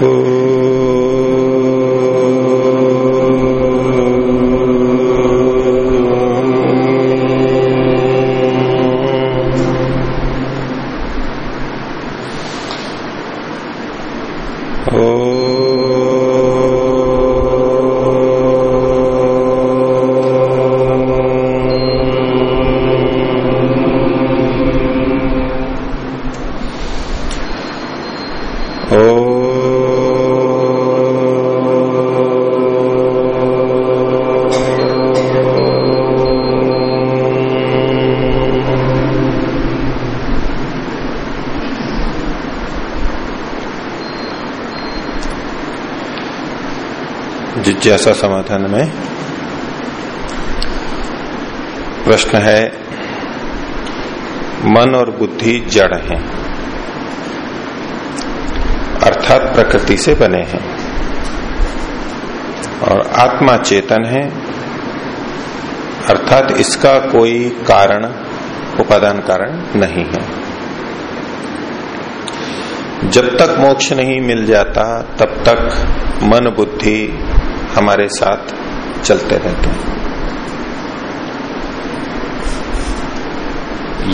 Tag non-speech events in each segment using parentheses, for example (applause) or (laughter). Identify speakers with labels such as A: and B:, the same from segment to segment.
A: Oh. जिज्ञासा समाधान में प्रश्न है, मन और बुद्धि जड़ हैं, अर्थात प्रकृति से बने हैं, और आत्मा चेतन है, अर्थात इसका कोई कारण, उपादान कारण नहीं है। जब तक मोक्ष नहीं मिल जाता, तब तक मन बुद्धि हमारे साथ चलते रहते हैं।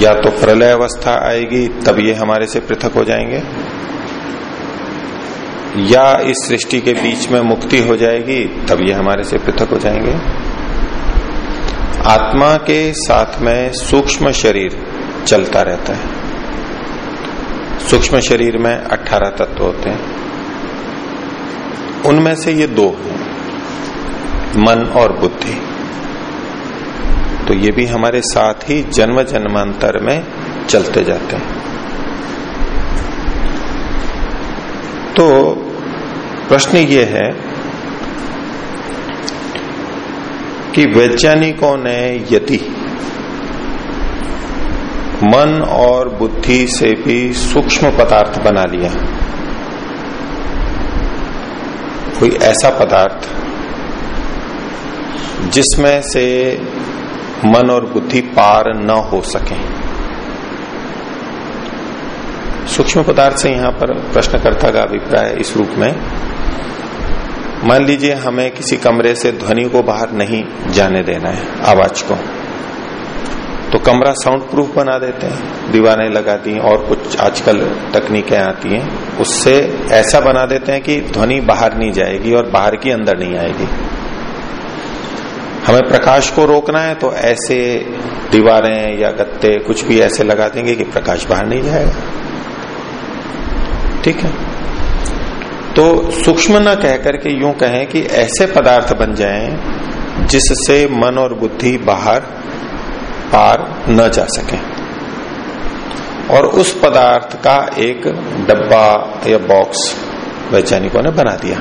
A: या तो प्रलय अवस्था आएगी, तब ये हमारे से पृथक हो जाएँगे। या इस सृष्टि के बीच में मुक्ति हो जाएगी, तब ये हमारे से पृथक हो जाएँगे। आत्मा के साथ में सूक्ष्म शरीर चलता रहता है। सूक्ष्म शरीर में 18 तत्व होते हैं। उनमें से ये दो हैं। मन और बुद्धि। तो ये भी हमारे साथ ही जन्म जन्मांतर में चलते जाते हैं। तो प्रश्न ये है कि वैज्ञानिकों ने यदि मन और बुद्धि से भी सूक्ष्म पदार्थ बना लिया कोई ऐसा पदार्थ जिसमें से मन और बुद्धि पार न हो सके। सूक्ष्म पदार्थ से यहाँ पर प्रश्नकर्ता का अभिप्राय इस रूप में, मान लीजिए हमें किसी कमरे से ध्वनि को बाहर नहीं जाने देना है, आवाज़ को। तो कमरा साउंड प्रूफ बना देते हैं, दीवारें लगा दी, और कुछ आजकल तकनीकें आती हैं, उससे ऐसा बना देते हैं कि ध्वनि बाहर नहीं जाएगी और बाहर की अंदर नहीं आएगी। हमें प्रकाश को रोकना है तो ऐसे दीवारें या गत्ते कुछ भी ऐसे लगा देंगे कि प्रकाश बाहर नहीं जाएगा। ठीक है? तो सूक्ष्म न कह करके यूँ कहें कि ऐसे पदार्थ बन जाएँ जिससे मन और बुद्धि बाहर पार न जा सके। और उस पदार्थ का एक डब्बा या बॉक्स वैज्ञानिकों ने बना दिया।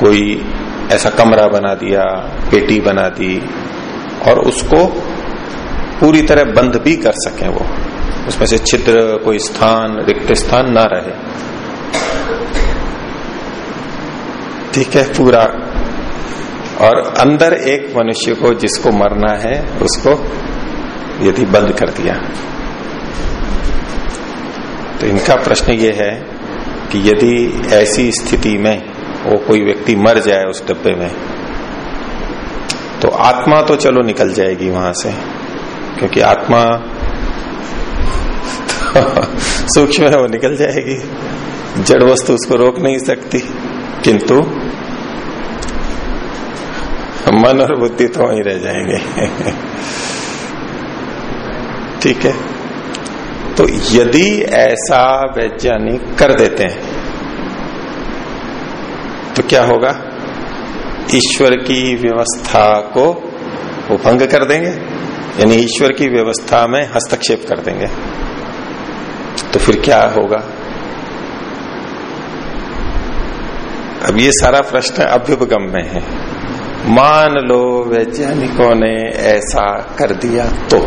A: कोई ऐसा कमरा बना दिया, पेटी बना दी, और उसको पूरी तरह बंद भी कर सके वो। उसमें से छिद्र, कोई स्थान, रिक्त स्थान ना रहे। ठीक है, पूरा। और अंदर एक मनुष्य को जिसको मरना है, उसको यदि बंद कर दिया। तो इनका प्रश्न ये है कि यदि ऐसी स्थिति में वो कोई व्यक्ति मर जाए उस डब्बे में तो आत्मा तो चलो निकल जाएगी वहाँ से, क्योंकि आत्मा तो (laughs) सूक्ष्म है, वो निकल जाएगी। जड़ वस्तु उसको रोक नहीं सकती, किंतु मन और बुद्धि तो वहीं रह जाएँगे। (laughs) ठीक है? तो यदि ऐसा वैज्ञानिक कर देते हैं तो क्या होगा? ईश्वर की व्यवस्था को वो भंग कर देंगे। यानी ईश्वर की व्यवस्था में हस्तक्षेप कर देंगे। तो फिर क्या होगा? अब ये सारा प्रश्न अभ्युपगम में है। मान लो वैज्ञानिकों ने ऐसा कर दिया तो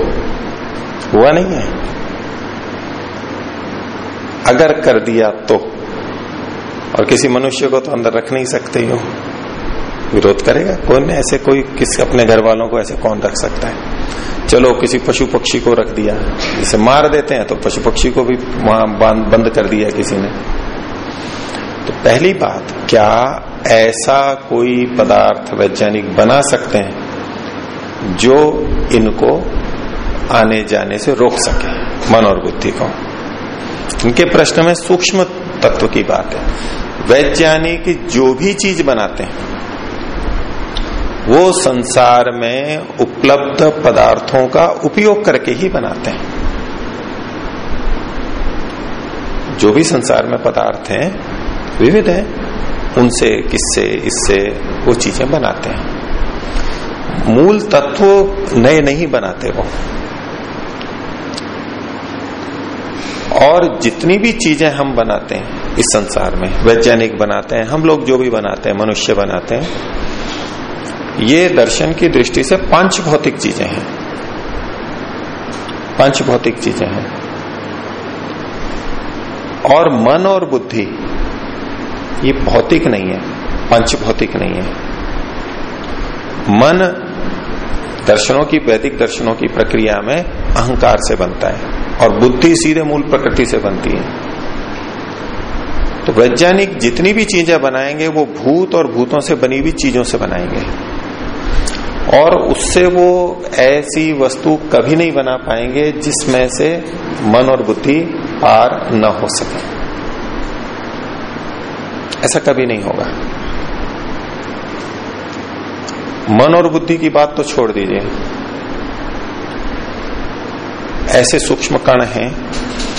A: हुआ नहीं है। अगर कर दिया तो और किसी मनुष्य को तो अंदर रख नहीं सकते हो विरोध करेगा? कौन ऐसे कोई किस अपने घर वालों को ऐसे कौन रख सकता है? चलो, किसी पशु पक्षी को रख दिया। जिसे मार देते हैं तो पशु पक्षी को भी वहाँ बंद कर दिया किसी ने। तो पहली बात, क्या ऐसा कोई पदार्थ वैज्ञानिक बना सकते हैं जो इनको आने जाने से रोक सके मन और बुद्धि को? इनके प्रश्न में सूक्ष्म तत्व की बात है। वैज्ञानिक जो भी चीज़ बनाते हैं, वो संसार में उपलब्ध पदार्थों का उपयोग करके ही बनाते हैं। जो भी संसार में पदार्थ हैं, विविध है, उनसे, किससे, इससे वो चीज़ें बनाते हैं। मूल तत्व नए नहीं बनाते वो। और जितनी भी चीज़ें हम बनाते हैं इस संसार में, वैज्ञानिक बनाते हैं, हम लोग जो भी बनाते हैं, मनुष्य बनाते हैं, ये दर्शन की दृष्टि से पंच भौतिक चीज़ें हैं। पंच भौतिक चीज़ें हैं। और मन और बुद्धि, ये भौतिक नहीं है, पंच भौतिक नहीं है। मन दर्शनों की, वैदिक दर्शनों की प्रक्रिया में अहंकार से बनता है। और बुद्धि सीधे मूल प्रकृति से बनती है। तो वैज्ञानिक जितनी भी चीज़ें बनाएँगे, वो भूत और भूतों से बनी हुई चीज़ों से बनाएँगे। और उससे वो ऐसी वस्तु कभी नहीं बना पाएँगे जिसमें से मन और बुद्धि पार न हो सके। ऐसा कभी नहीं होगा। मन और बुद्धि की बात तो छोड़ दीजिए। ऐसे सूक्ष्म कण हैं,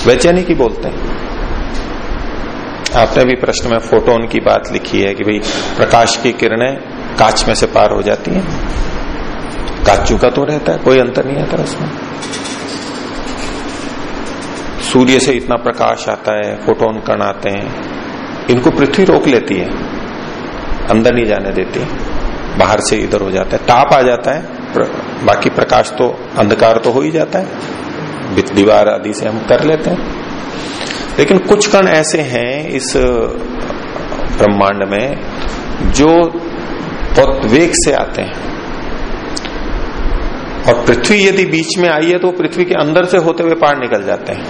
A: वैज्ञानिक ही बोलते हैं। आपने भी प्रश्न में फोटोन की बात लिखी है कि भाई प्रकाश की किरणें कांच में से पार हो जाती हैं। काचू का तो रहता है, कोई अंतर नहीं आता उसमें। सूर्य से इतना प्रकाश आता है, फोटोन कण आते हैं, इनको पृथ्वी रोक लेती है, अंदर नहीं जाने देती, बाहर से इधर हो जाता है, ताप आ जाता है बाकी प्रकाश तो अंधकार तो हो ही जाता है। दीवार आदि से हम कर लेते हैं। लेकिन कुछ कण ऐसे हैं इस ब्रह्मांड में जो बहुत वेग से आते हैं। और पृथ्वी यदि बीच में आई है तो पृथ्वी के अंदर से होते हुए पार निकल जाते हैं।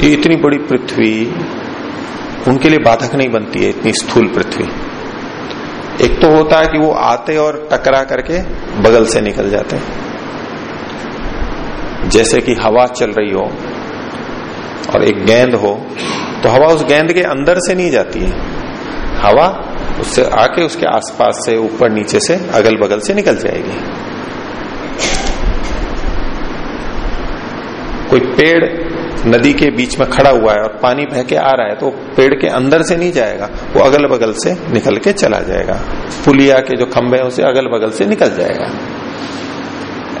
A: ये इतनी बड़ी पृथ्वी, उनके लिए बाधक नहीं बनती है, इतनी स्थूल पृथ्वी। एक तो होता है कि वो आते और टकरा करके बगल से निकल जाते हैं। जैसे कि हवा चल रही हो और एक गेंद हो तो हवा उस गेंद के अंदर से नहीं जाती है। हवा उससे आके उसके आसपास से ऊपर नीचे से अगल बगल से निकल जाएगी। कोई पेड़ नदी के बीच में खड़ा हुआ है और पानी बह के आ रहा है तो पेड़ के अंदर से नहीं जाएगा, वो अगल बगल से निकल के चला जाएगा। पुलिया के जो खंभे हैं, उसे अगल बगल से निकल जाएगा।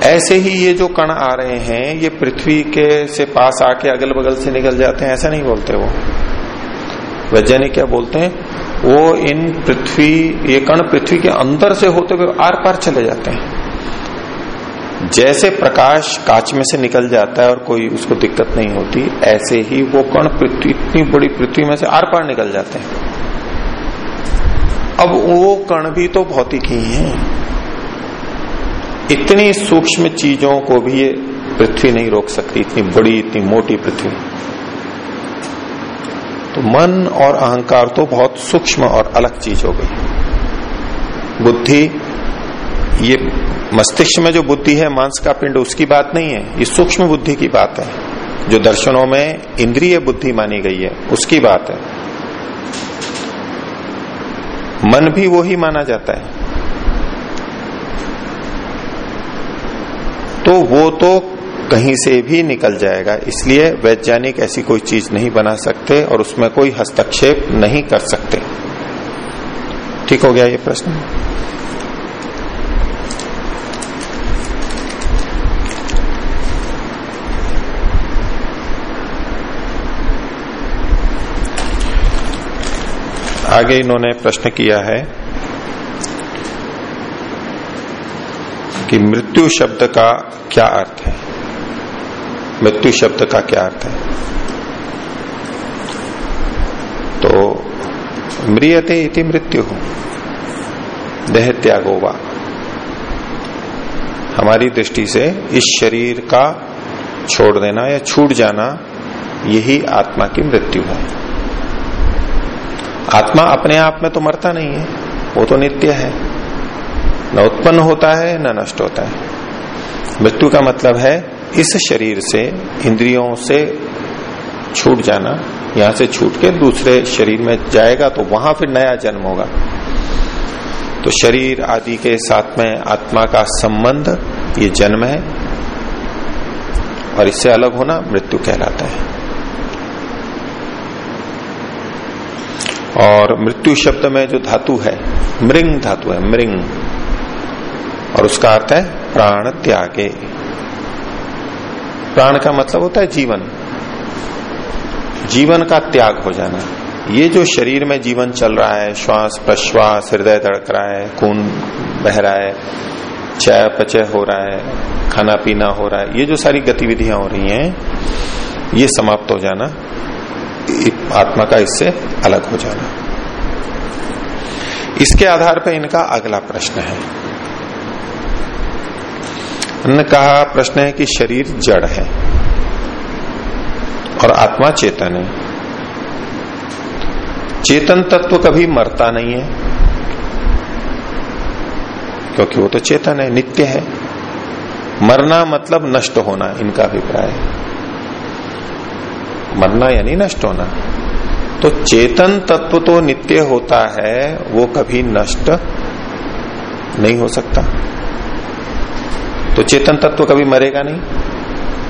A: ऐसे ही ये जो कण आ रहे हैं, ये पृथ्वी के से पास आके अगल बगल से निकल जाते हैं, ऐसा नहीं बोलते वो। वैज्ञानिक क्या बोलते हैं? वो इन पृथ्वी, ये कण पृथ्वी के अंदर से होते हुए आर पार चले जाते हैं। जैसे प्रकाश कांच में से निकल जाता है और कोई उसको दिक्कत नहीं होती, ऐसे ही वो कण पृथ्वी, इतनी बड़ी पृथ्वी में से आर पार निकल जाते हैं। अब वो कण भी तो भौतिक ही हैं। इतनी सूक्ष्म चीज़ों को भी ये पृथ्वी नहीं रोक सकती, इतनी बड़ी, इतनी मोटी पृथ्वी। तो मन और अहंकार तो बहुत सूक्ष्म और अलग चीज़ हो गई। बुद्धि, ये मस्तिष्क में जो बुद्धि है, मांस का पिंड, उसकी बात नहीं है। ये सूक्ष्म बुद्धि की बात है। जो दर्शनों में इंद्रिय बुद्धि मानी गई है, उसकी बात है। मन भी वो ही माना जाता है। तो वो तो कहीं से भी निकल जाएगा। इसलिए वैज्ञानिक ऐसी कोई चीज़ नहीं बना सकते और उसमें कोई हस्तक्षेप नहीं कर सकते। ठीक हो गया ये प्रश्न? आगे इन्होंने प्रश्न किया है कि मृत्यु शब्द का क्या अर्थ है? मृत्यु शब्द का क्या अर्थ है? तो मृियते इति मृत्यु। हो देह त्यागोवा हमारी दृष्टि से इस शरीर का छोड़ देना या छूट जाना यही आत्मा की मृत्यु है। आत्मा अपने आप में तो मरता नहीं है, वो तो नित्य है। न उत्पन्न होता है, न नष्ट होता है। मृत्यु का मतलब है इस शरीर से, इंद्रियों से छूट जाना, यहाँ से छूट के दूसरे शरीर में जाएगा तो वहाँ फिर नया जन्म होगा। तो शरीर आदि के साथ में आत्मा का संबंध, ये जन्म है और इससे अलग होना मृत्यु कहलाता है। और मृत्यु शब्द में जो धातु है, मृंग धातु है, मृंग। और उसका अर्थ है प्राण त्यागे। प्राण का मतलब होता है जीवन। जीवन का त्याग हो जाना। ये जो शरीर में जीवन चल रहा है, श्वास प्रश्वास, हृदय धड़क रहा है, खून बह रहा है, चाय पचय हो रहा है, खाना पीना हो रहा है, ये जो सारी गतिविधियाँ हो रही हैं, ये समाप्त हो जाना। आत्मा का इससे अलग हो जाना। इसके आधार पर इनका अगला प्रश्न है। ने कहा, प्रश्न है कि शरीर जड़ है और आत्मा चेतन है। चेतन तत्व कभी मरता नहीं है, क्योंकि वो तो चेतन है, नित्य है। मरना मतलब नष्ट होना, इनका अभिप्राय है। मरना यानी नष्ट होना। तो चेतन तत्व तो नित्य होता है, वो कभी नष्ट नहीं हो सकता। तो चेतन तत्व कभी मरेगा नहीं।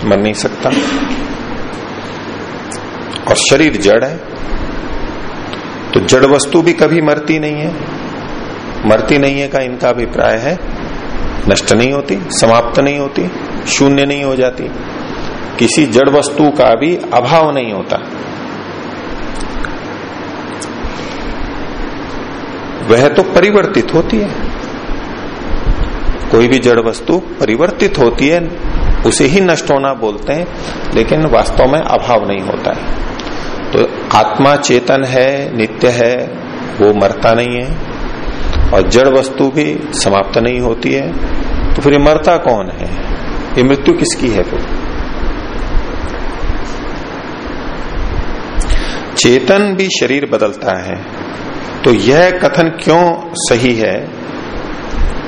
A: मर नहीं सकता। और शरीर जड़ है। तो जड़ वस्तु भी कभी मरती नहीं है। मरती नहीं है का इनका अभिप्राय है। नष्ट नहीं होती, समाप्त नहीं होती, शून्य नहीं हो जाती। किसी जड़ वस्तु का भी अभाव नहीं होता। वह तो परिवर्तित होती है। कोई भी जड़ वस्तु परिवर्तित होती है, उसे ही नष्ट होना बोलते हैं, लेकिन वास्तव में अभाव नहीं होता है। तो आत्मा चेतन है, नित्य है, वो मरता नहीं है, और जड़ वस्तु भी समाप्त नहीं होती है तो फिर ये मरता कौन है? ये मृत्यु किसकी है फिर? चेतन भी शरीर बदलता है तो यह कथन क्यों सही है?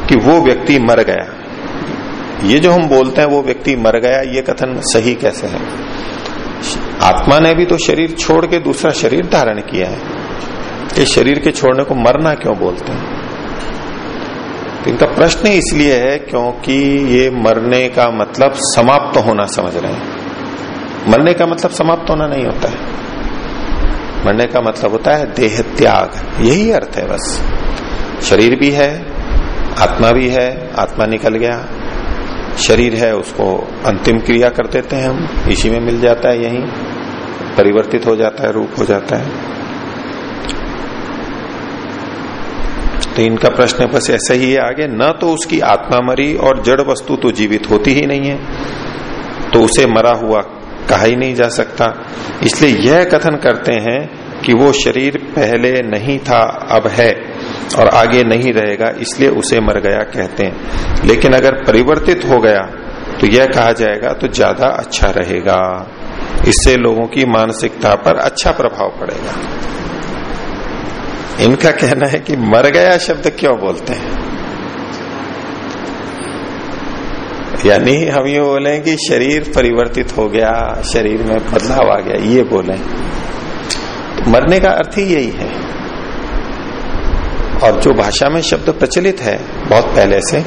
A: कि वो व्यक्ति मर गया। ये जो हम बोलते हैं वो व्यक्ति मर गया, ये कथन सही कैसे है? आत्मा ने भी तो शरीर छोड़ के दूसरा शरीर धारण किया है। ये शरीर के छोड़ने को मरना क्यों बोलते हैं? तो इनका प्रश्न इसलिए है क्योंकि ये मरने का मतलब समाप्त तो होना समझ रहे हैं। मरने का मतलब समाप्त तो होना नहीं होता है। मरने का मतलब होता है देह त्याग। यही अर्थ है बस। शरीर भी है आत्मा भी है, आत्मा निकल गया। शरीर है, उसको अंतिम क्रिया कर देते हैं हम। इसी में मिल जाता है यही। परिवर्तित हो जाता है, रूप हो जाता है। तो इनका प्रश्न बस ऐसा ही है आगे। न तो उसकी आत्मा मरी और जड़ वस्तु तो जीवित होती ही नहीं है। तो उसे मरा हुआ कहा ही नहीं जा सकता। इसलिए यह कथन करते हैं कि वो शरीर पहले नहीं था, अब है। और आगे नहीं रहेगा, इसलिए उसे मर गया कहते हैं। लेकिन अगर परिवर्तित हो गया तो यह कहा जाएगा तो ज़्यादा अच्छा रहेगा। इससे लोगों की मानसिकता पर अच्छा प्रभाव पड़ेगा। इनका कहना है कि मर गया शब्द क्यों बोलते हैं? यानी हम ये बोले कि शरीर परिवर्तित हो गया, शरीर में बदलाव आ गया, ये बोले। तो मरने का अर्थ ही यही है। और जो भाषा में शब्द प्रचलित है बहुत पहले से,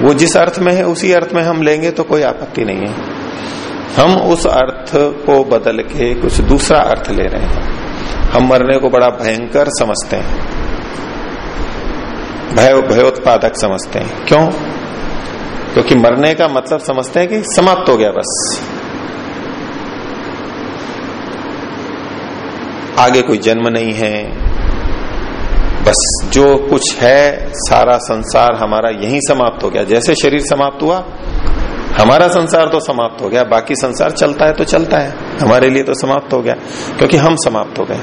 A: वो जिस अर्थ में है, उसी अर्थ में हम लेंगे तो कोई आपत्ति नहीं है। हम उस अर्थ को बदल के कुछ दूसरा अर्थ ले रहे हैं। हम मरने को बड़ा भयंकर समझते हैं। भय, भयोत्पादक समझते हैं। क्यों? क्योंकि मरने का मतलब समझते हैं कि समाप्त हो गया बस। आगे कोई जन्म नहीं है बस जो कुछ है, सारा संसार हमारा यही समाप्त हो गया। जैसे शरीर समाप्त हुआ, हमारा संसार तो समाप्त हो गया, बाकी संसार चलता है तो चलता है। हमारे लिए तो समाप्त हो गया, क्योंकि हम समाप्त हो गए।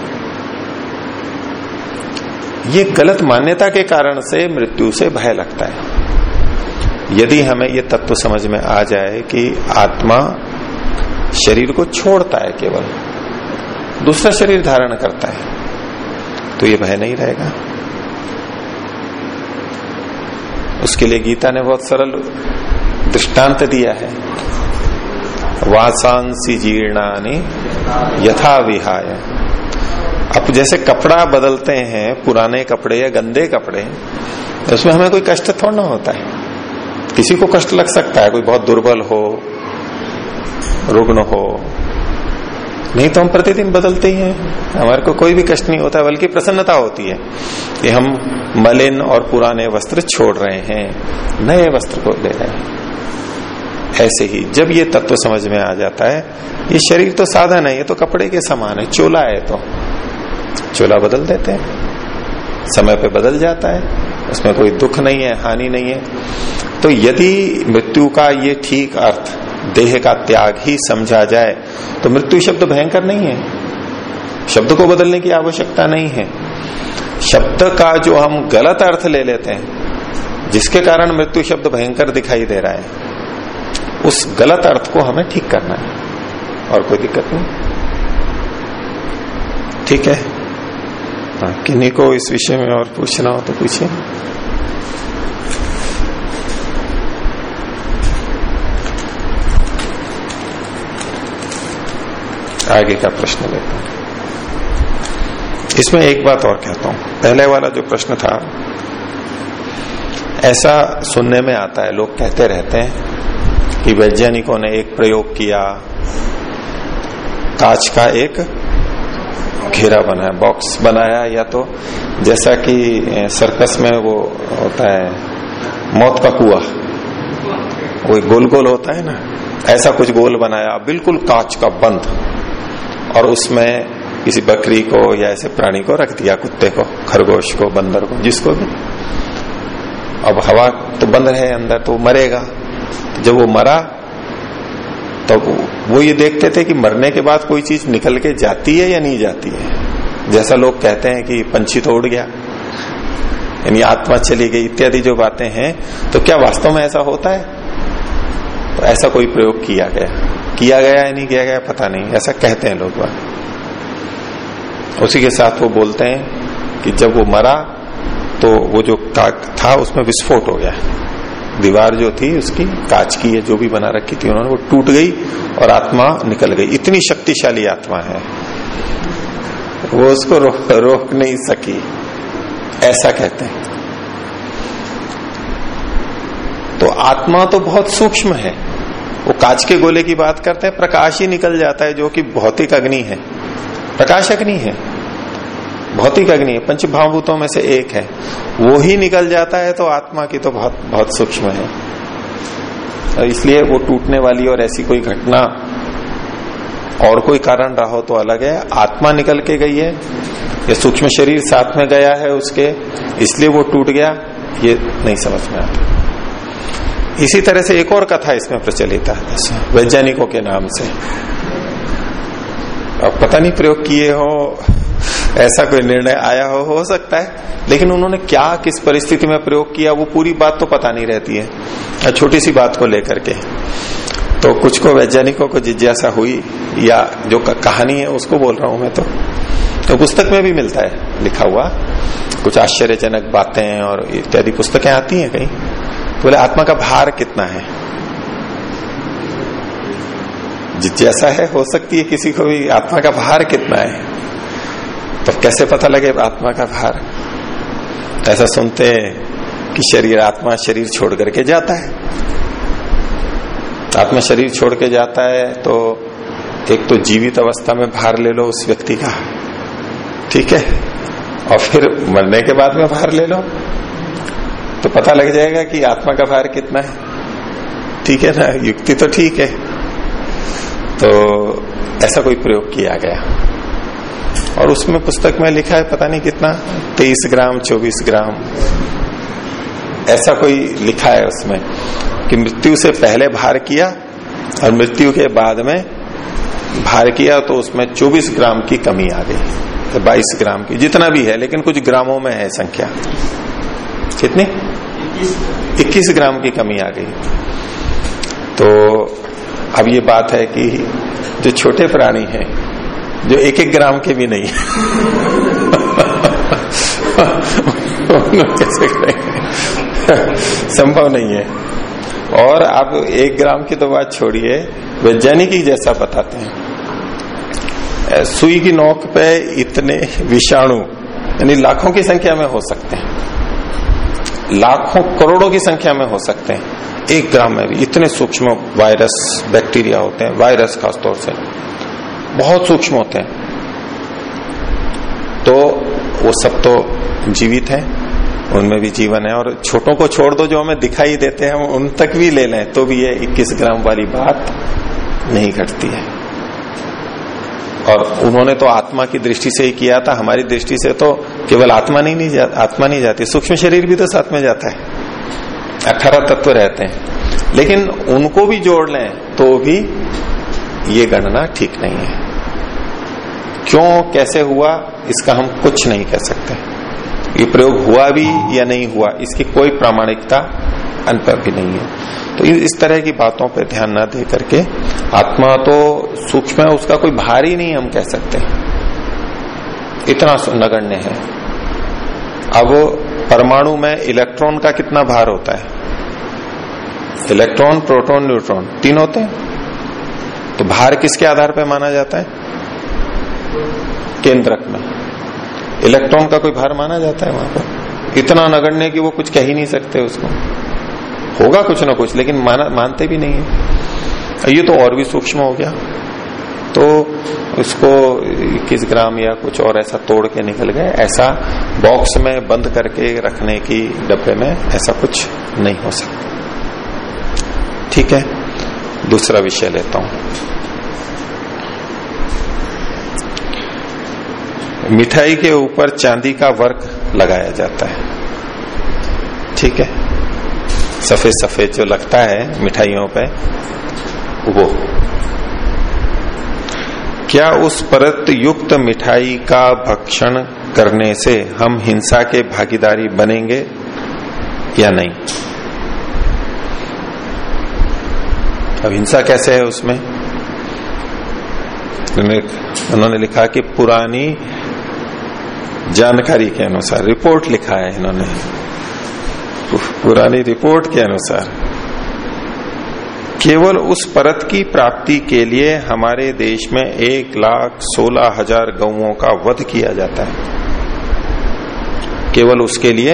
A: ये गलत मान्यता के कारण से मृत्यु से भय लगता है। यदि हमें ये तत्व समझ में आ जाए कि आत्मा शरीर को छोड़ता है केवल, दूसरा शरीर धारण करता है तो ये भय नहीं रहेगा। उसके लिए गीता ने बहुत सरल दृष्टांत दिया है। वासांसी जीर्णानी यथा विहाय। अब जैसे कपड़ा बदलते हैं, पुराने कपड़े या गंदे कपड़े उसमें हमें कोई कष्ट थोड़ा ना होता है। किसी को कष्ट लग सकता है, कोई बहुत दुर्बल हो, रुग्ण हो नहीं तो हम प्रतिदिन बदलते ही। हैं हमारे को कोई भी कष्ट नहीं होता, बल्कि प्रसन्नता होती है कि हम मलिन और पुराने वस्त्र छोड़ रहे हैं, नए वस्त्र को ले रहे हैं। ऐसे ही जब ये तत्व समझ में आ जाता है, ये शरीर तो साधन है, ये तो कपड़े के समान है, चोला है तो। चोला बदल देते हैं। समय पे बदल जाता है, उसमें कोई दुख नहीं है, हानि नहीं है। तो यदि मृत्यु का ये ठीक अर्थ देह का त्याग ही समझा जाए तो मृत्यु शब्द भयंकर नहीं है। शब्द को बदलने की आवश्यकता नहीं है। शब्द का जो हम गलत अर्थ ले लेते हैं, जिसके कारण मृत्यु शब्द भयंकर दिखाई दे रहा है, उस गलत अर्थ को हमें ठीक करना है, और कोई दिक्कत नहीं। ठीक है? हाँ किन्हीं को इस विषय में और पूछना हो तो पूछिए। आगे का प्रश्न लेता हूँ। इसमें एक बात और कहता हूँ। पहले वाला जो प्रश्न था, ऐसा सुनने में आता है, लोग कहते रहते हैं कि वैज्ञानिकों ने एक प्रयोग किया, कांच का एक घेरा बनाया, बॉक्स बनाया, या तो जैसा कि सर्कस में वो होता है, मौत का कुआ, वो गोल गोल होता है ना? ऐसा कुछ गोल बनाया, बिल्कुल कांच का बंद और उसमें किसी बकरी को या ऐसे प्राणी को रख दिया, कुत्ते को, खरगोश को, बंदर को, जिसको भी। अब हवा तो बंद रहे अंदर तो मरेगा। जब वो मरा तो वो ये देखते थे कि मरने के बाद कोई चीज़ निकल के जाती है या नहीं जाती है। जैसा लोग कहते हैं कि पंछी तो उड़ गया। यानी आत्मा चली गई, इत्यादि जो बातें हैं तो क्या वास्तव में ऐसा होता है? तो ऐसा कोई प्रयोग किया गया। किया गया या नहीं किया गया पता नहीं। ऐसा कहते हैं लोग उसी के साथ वो बोलते हैं कि जब वो मरा तो वो जो काक था उसमें विस्फोट हो गया। दीवार जो थी उसकी, कांच की है जो भी बना रखी थी उन्होंने, वो टूट गई और आत्मा निकल गई। इतनी शक्तिशाली आत्मा है। वो उसको रोक रोक नहीं सकी। ऐसा कहते हैं। तो आत्मा तो बहुत सूक्ष्म है। वो कांच के गोले की बात करते हैं, प्रकाश ही निकल जाता है, जो कि भौतिक अग्नि है। प्रकाश अग्नि है। भौतिक अग्नि है पंच भावभूतों में से एक है। वो ही निकल जाता है तो आत्मा की तो बहुत बहुत सूक्ष्म है। इसलिए वो टूटने वाली और ऐसी कोई घटना, और कोई कारण रहा हो तो अलग है। आत्मा निकल के गई है। या सूक्ष्म शरीर साथ में गया है उसके, इसलिए वो टूट गया। ये नहीं समझ में आता। इसी तरह से एक और कथा इसमें प्रचलित है वैज्ञानिकों के नाम से। अब पता नहीं प्रयोग किए हो ऐसा कोई निर्णय आया हो हो सकता है लेकिन उन्होंने क्या किस परिस्थिति में प्रयोग किया वो पूरी बात तो पता नहीं रहती है छोटी सी बात को लेकर के। तो कुछ को वैज्ञानिकों को जिज्ञासा हुई या जो कहानी है उसको बोल रहा हूँ मैं तो। तो पुस्तक में भी मिलता है लिखा हुआ। कुछ आश्चर्यजनक बातें और इत्यादि पुस्तकें आती हैं कहीं। बोले, आत्मा का भार कितना है? जिज्ञासा है, हो सकती है किसी को भी आत्मा का भार कितना है। तो कैसे पता लगे आत्मा का भार? ऐसा सुनते हैं कि शरीर, आत्मा शरीर छोड़ करके जाता है। आत्मा शरीर छोड़ के जाता है तो एक तो जीवित अवस्था में भार ले लो उस व्यक्ति का। ठीक है? और फिर मरने के बाद में भार ले लो। तो पता लग जाएगा कि आत्मा का भार कितना है। ठीक है ना? युक्ति तो ठीक है। तो ऐसा कोई प्रयोग किया गया। और उसमें पुस्तक में लिखा है पता नहीं कितना। तेईस ग्राम, चौबीस ग्राम। ऐसा कोई लिखा है उसमें कि मृत्यु से पहले भार किया और मृत्यु के बाद में भार किया तो उसमें 24 ग्राम की कमी आ गई। तो 22 ग्राम की, जितना भी है, लेकिन कुछ ग्रामों में है संख्या। कितनी? 21 ग्राम। की कमी आ गई। तो अब ये बात है कि जो छोटे प्राणी हैं जो एक एक ग्राम के भी नहीं (laughs) कैसे करेंगे संभव नहीं है। और आप एक ग्राम की तो बात छोड़िए वैज्ञानिक ही जैसा बताते हैं। सुई की नोक पे इतने विषाणु यानी लाखों की संख्या में हो सकते हैं। लाखों करोड़ों की संख्या में हो सकते हैं। एक ग्राम में भी इतने सूक्ष्म वायरस, बैक्टीरिया होते हैं, वायरस खासतौर से। बहुत सूक्ष्म होते हैं। तो वो सब तो जीवित है, उनमें भी जीवन है। और छोटों को छोड़ दो जो हमें दिखाई देते हैं उन तक भी ले लें तो भी ये 21 ग्राम वाली बात नहीं घटती है। और उन्होंने तो आत्मा की दृष्टि से ही किया था हमारी दृष्टि से तो केवल आत्मा नहीं, नहीं जा, आत्मा नहीं जाती सूक्ष्म शरीर भी तो साथ में जाता है। अठारह तत्व रहते हैं। लेकिन उनको भी जोड़ लें तो भी ये गणना ठीक नहीं है। क्यों कैसे हुआ इसका हम कुछ नहीं कह सकते। ये प्रयोग हुआ भी या नहीं हुआ इसकी कोई प्रामाणिकता अंतर भी नहीं है। तो इस तरह की बातों पर ध्यान न दे करके आत्मा तो सूक्ष्म है, उसका कोई भार ही नहीं हम कह सकते। इतना नगण्य है। अब परमाणु में इलेक्ट्रॉन का कितना भार होता है? इलेक्ट्रॉन, प्रोटॉन, न्यूट्रॉन, तीन होते हैं। तो भार किसके आधार पर माना जाता है? केंद्रक में। इलेक्ट्रॉन का कोई भार माना जाता है वहाँ पर इतना नगण्य कि वो कुछ कह ही नहीं सकते उसको। होगा कुछ ना कुछ, लेकिन माना मानते भी नहीं है। ये तो और भी सूक्ष्म हो गया। तो इसको इक्कीस ग्राम या कुछ और ऐसा तोड़ के निकल गए। ऐसा बॉक्स में बंद करके रखने की डब्बे में ऐसा कुछ नहीं हो सकता। ठीक है, दूसरा विषय लेता हूँ। मिठाई के ऊपर चांदी का वर्क लगाया जाता है। ठीक है सफ़ेद सफ़ेद जो लगता है मिठाइयों पे, वो। क्या उस परत युक्त मिठाई का भक्षण करने से हम हिंसा के भागीदारी बनेंगे या नहीं? अब हिंसा कैसे है उसमें? उन्होंने लिखा कि पुरानी जानकारी के अनुसार, रिपोर्ट लिखा है इन्होंने। पुरानी रिपोर्ट के अनुसार, केवल उस परत की प्राप्ति के लिए हमारे देश में एक लाख सोलह हज़ार गौओं का वध किया जाता है। केवल उसके लिए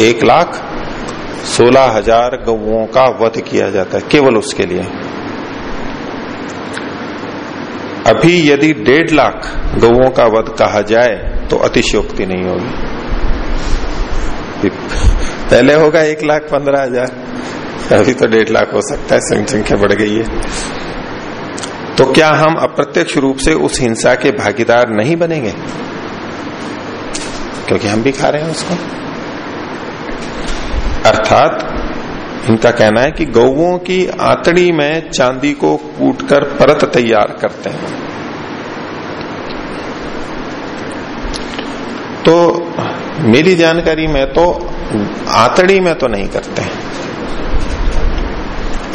A: एक लाख सोलह हज़ार गौओं का वध किया जाता है, केवल उसके लिए। अभी यदि डेढ़ लाख गौओं का वध कहा जाए तो अतिशयोक्ति नहीं होगी। पहले होगा एक लाख पंद्रह हज़ार। अभी तो डेढ़ लाख हो सकता है, संख्या बढ़ गई है। तो क्या हम अप्रत्यक्ष रूप से उस हिंसा के भागीदार नहीं बनेंगे? क्योंकि हम भी खा रहे हैं उसको। अर्थात, इनका कहना है कि गौवों की आतड़ी में चांदी को कूटकर परत तैयार करते हैं। तो मेरी जानकारी में तो आतड़ी में तो नहीं करते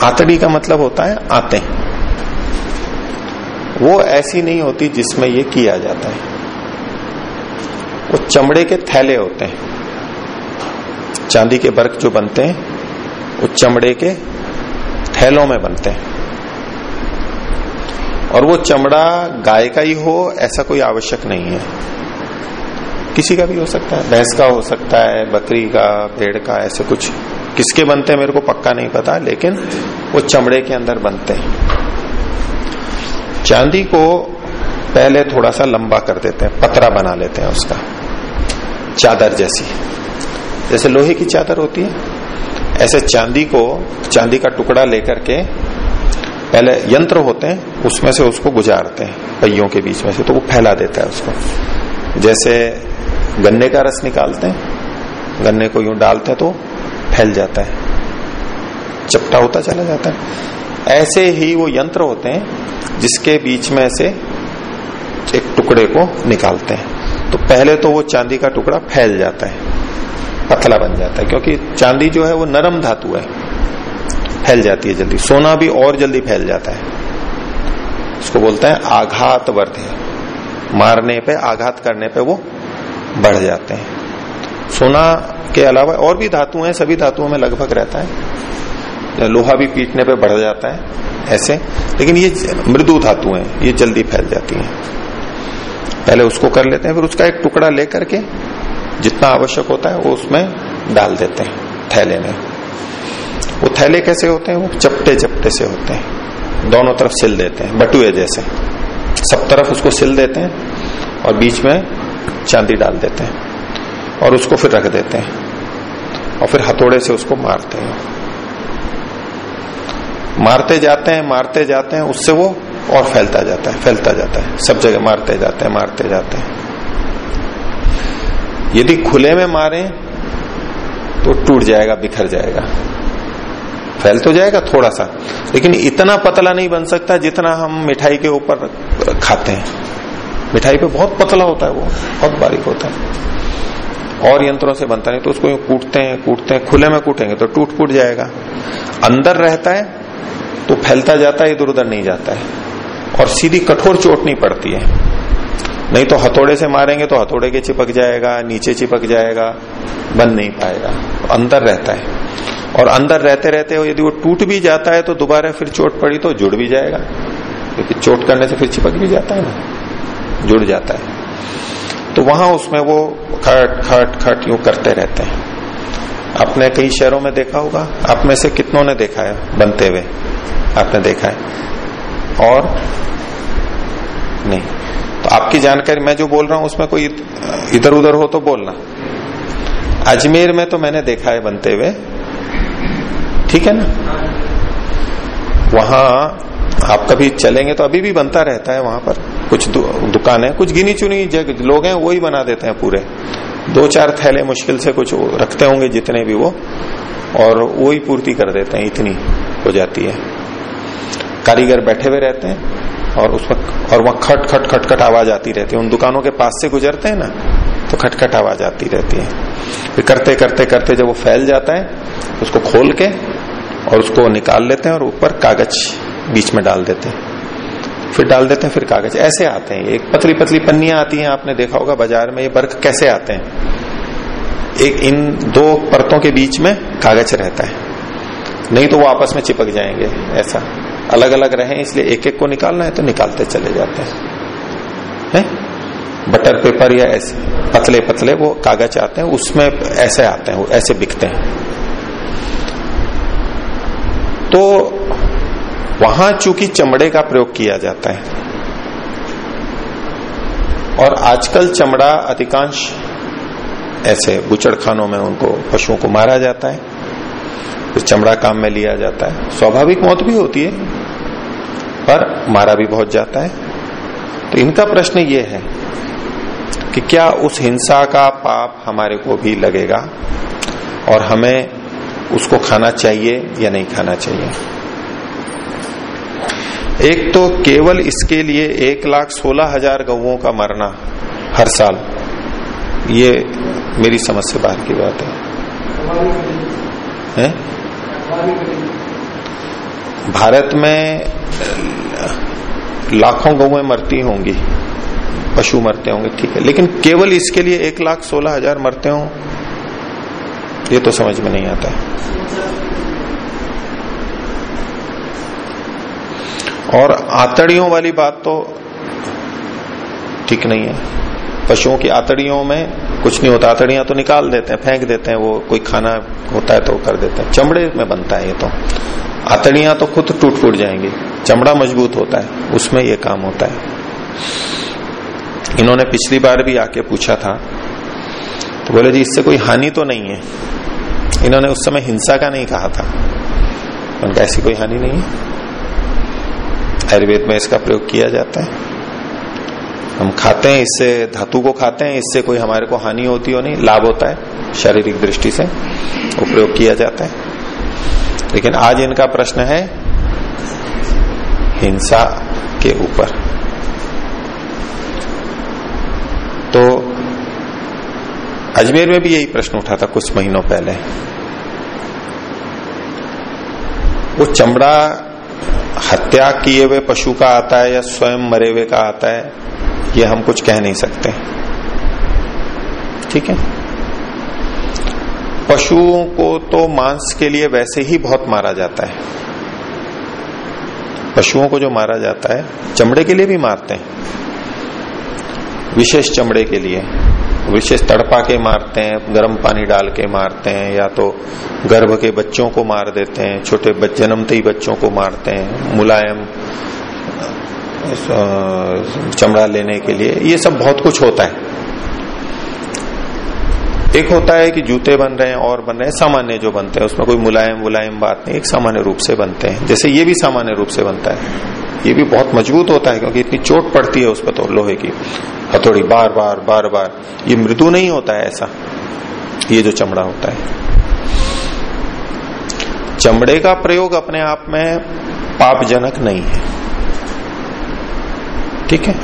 A: आतड़ी का मतलब होता है आते। वो ऐसी नहीं होती जिसमें ये किया जाता है। वो चमड़े के थैले होते हैं। चांदी के बर्क जो बनते हैं, वो चमड़े के थैलों में बनते हैं। और वो चमड़ा गाय का ही हो, ऐसा कोई आवश्यक नहीं है। किसी का भी हो सकता है। भैंस का हो सकता है, बकरी का, भेड़ का, ऐसे कुछ। किसके बनते हैं मेरे को पक्का नहीं पता, लेकिन वो चमड़े के अंदर बनते हैं। चांदी को पहले थोड़ा सा लंबा कर देते हैं, पतरा बना लेते हैं उसका, चादर जैसी। जैसे लोहे की चादर होती है, ऐसे चांदी को, चांदी का टुकड़ा लेकर के पहले यंत्र होते हैं, उसमें से उसको गुजारते हैं, पहियों के बीच में से तो वो फैला देता है उसको। जैसे गन्ने का रस निकालते हैं, गन्ने को यूँ डालते हैं तो फैल जाता है, चपटा होता चला जाता है। ऐसे ही वो यंत्र होते हैं जिसके बीच में से एक टुकड़े को निकालते हैं। तो पहले तो वो चांदी का टुकड़ा फैल जाता है, पतला बन जाता है, क्योंकि चांदी जो है वो नरम धातु है, फैल जाती है जल्दी। सोना भी और जल्दी फैल जाता है। उसको बोलते हैं आघात वर्ध मारने पे, आघात करने पे वो बढ़ जाते हैं। सोना के अलावा और भी धातु हैं, सभी धातुओं में लगभग रहता है। लोहा भी पीटने पे बढ़ जाता है, ऐसे। लेकिन ये मृदु धातु हैं ये जल्दी फैल जाती हैं। पहले उसको कर लेते हैं, फिर उसका एक टुकड़ा लेकर के जितना आवश्यक होता है, वो उसमें डाल देते हैं, थैले में। वो थैले कैसे होते हैं? वो चपटे चपटे से होते हैं। दोनों तरफ़ सिल देते हैं, बटुए जैसे। सब तरफ़ उसको सिल देते हैं और बीच में चांदी डाल देते हैं और उसको फिर रख देते हैं और फिर हथौड़े से उसको मारते हैं। मारते जाते हैं, मारते जाते हैं, उससे वो और फैलता जाता है, फैलता जाता है। सब जगह मारते जाते हैं, मारते जाते हैं। यदि खुले में मारे तो टूट जाएगा, बिखर जाएगा। फैल तो जाएगा थोड़ा सा, लेकिन इतना पतला नहीं बन सकता जितना हम मिठाई के ऊपर खाते हैं। मिठाई पे बहुत पतला होता है वो, बहुत बारीक होता है। और यंत्रों से बनता नहीं तो उसको कूटते हैं कूटते हैं, खुले में कूटेंगे तो टूट फूट जाएगा। अंदर रहता है तो फैलता जाता है इधर उधर नहीं जाता है। और सीधी कठोर चोट नहीं पड़ती है। नहीं तो हथौड़े से मारेंगे तो हथौड़े के चिपक जाएगा, नीचे चिपक जाएगा, बन नहीं पाएगा। तो अंदर रहता है। और अंदर रहते रहते हो यदि वो टूट भी जाता है तो दोबारा फिर चोट पड़ी तो जुड़ भी जाएगा। क्योंकि चोट करने से फिर चिपक भी जाता है ना। जुड़ जाता है। तो वहाँ उसमें वो खट खट खट यूँ करते रहते हैं। आपने कई शहरों में देखा होगा। आप में से कितनों ने देखा है बनते हुए? आपने देखा है। और? नहीं। तो आपकी जानकारी मैं जो बोल रहा हूँ, उसमें कोई इधर उधर हो तो बोलना। अजमेर में तो मैंने देखा है बनते हुए। ठीक है ना? वहाँ आप कभी चलेंगे तो अभी भी बनता रहता है वहाँ पर। कुछ दु, दुकान है कुछ गिनी चुनी जगह लोग हैं वही बना देते हैं पूरे। दो चार थैले मुश्किल से कुछ रखते होंगे जितने भी वो और वो ही पूर्ति कर देते हैं इतनी हो जाती है। कारीगर बैठे हुए रहते हैं और उस वक्त और वहाँ खट खट खट खट आवाज़ आती रहती है। उन दुकानों के पास से गुजरते हैं ना तो खटखट आवाज़ आती रहती है। फिर करते करते करते जब वो फैल जाता है उसको खोल के और उसको निकाल लेते हैं और ऊपर कागज़ बीच में डाल देते हैं। फिर डाल देते हैं, फिर कागज़। ऐसे आते हैं। एक पतली पतली पन्नियाँ आती हैं, आपने देखा होगा बाज़ार में ये बर्क कैसे आते हैं। एक इन दो परतों के बीच में कागज़ रहता है। नहीं तो वो आपस में चिपक जाएँगे, ऐसा। अलग अलग रहे, इसलिए एक एक को निकालना है तो निकालते चले जाते हैं। है? बटर पेपर या ऐसे पतले पतले वो कागज़ आते हैं, उसमें ऐसे आते हैं ऐसे बिकते हैं। तो वहाँ चूँकि चमड़े का प्रयोग किया जाता है। और आजकल चमड़ा अधिकांश ऐसे बुचड़ खानों में उनको, पशुओं को मारा जाता है। फिर चमड़ा काम में लिया जाता है। स्वाभाविक मौत भी होती है, पर मारा भी बहुत जाता है। तो इनका प्रश्न ये है कि क्या उस हिंसा का पाप हमारे को भी लगेगा और हमें उसको खाना चाहिए या नहीं खाना चाहिए? एक तो केवल इसके लिए एक लाख सोलह हज़ार गऊ का मरना हर साल। ये मेरी समझ से बाहर की बात है, है? भारत में लाखों गौएँ मरती होंगी पशु मरते होंगे ठीक है लेकिन केवल इसके लिए एक लाख सोलह हज़ार मरते हो ये तो समझ में नहीं आता। और आतड़ियों वाली बात तो ठीक नहीं है। पशुओं की आतड़ियों में कुछ नहीं होता। आतड़ियाँ तो निकाल देते हैं, फेंक देते हैं, वो कोई खाना होता है तो कर देते हैं। चमड़े में बनता है ये तो। आतड़ियाँ तो खुद टूट फूट जाएँगी। चमड़ा मज़बूत होता है, उसमें ये काम होता है। इन्होंने पिछली बार भी आके पूछा था। तो बोले, जी, इससे कोई हानि तो नहीं है। इन्होंने उस समय हिंसा का नहीं कहा था। उनका ऐसी कोई हानि नहीं है। आयुर्वेद में इसका प्रयोग किया जाता है। हम खाते हैं, इससे, धातु को खाते हैं, इससे कोई हमारे को हानि होती हो नहीं, लाभ होता है, शारीरिक दृष्टि से वो प्रयोग किया जाता है। लेकिन आज इनका प्रश्न है, हिंसा के ऊपर। तो अजमेर में भी यही प्रश्न उठा था कुछ महीनों पहले। वो चमड़ा हत्या किए हुए पशु का आता है या स्वयं मरे हुए का आता है, ये हम कुछ कह नहीं सकते। ठीक है? पशुओं को तो मांस के लिए वैसे ही बहुत मारा जाता है। पशुओं को जो मारा जाता है, चमड़े के लिए भी मारते हैं। विशेष चमड़े के लिए। विशेष तड़पा के मारते हैं, गर्म पानी डाल के मारते हैं, या तो गर्भ के बच्चों को मार देते हैं, छोटे जन्मते ही बच्चों को मारते हैं, मुलायम चमड़ा लेने के लिए, ये सब बहुत कुछ होता है। एक होता है कि जूते बन रहे हैं, और बन रहे हैं, सामान्य जो बनते हैं, उसमें कोई मुलायम मुलायम बात नहीं, एक सामान्य रूप से बनते हैं। जैसे ये भी सामान्य रूप से बनता है। ये भी बहुत मज़बूत होता है, क्योंकि इतनी चोट पड़ती है उस पर तो लोहे की। हथौड़ी बार बार बार बार। ये मृदु नहीं होता है ऐसा। ये जो चमड़ा होता है। चमड़े का प्रयोग अपने आप में पापजनक नहीं है। ठीक है?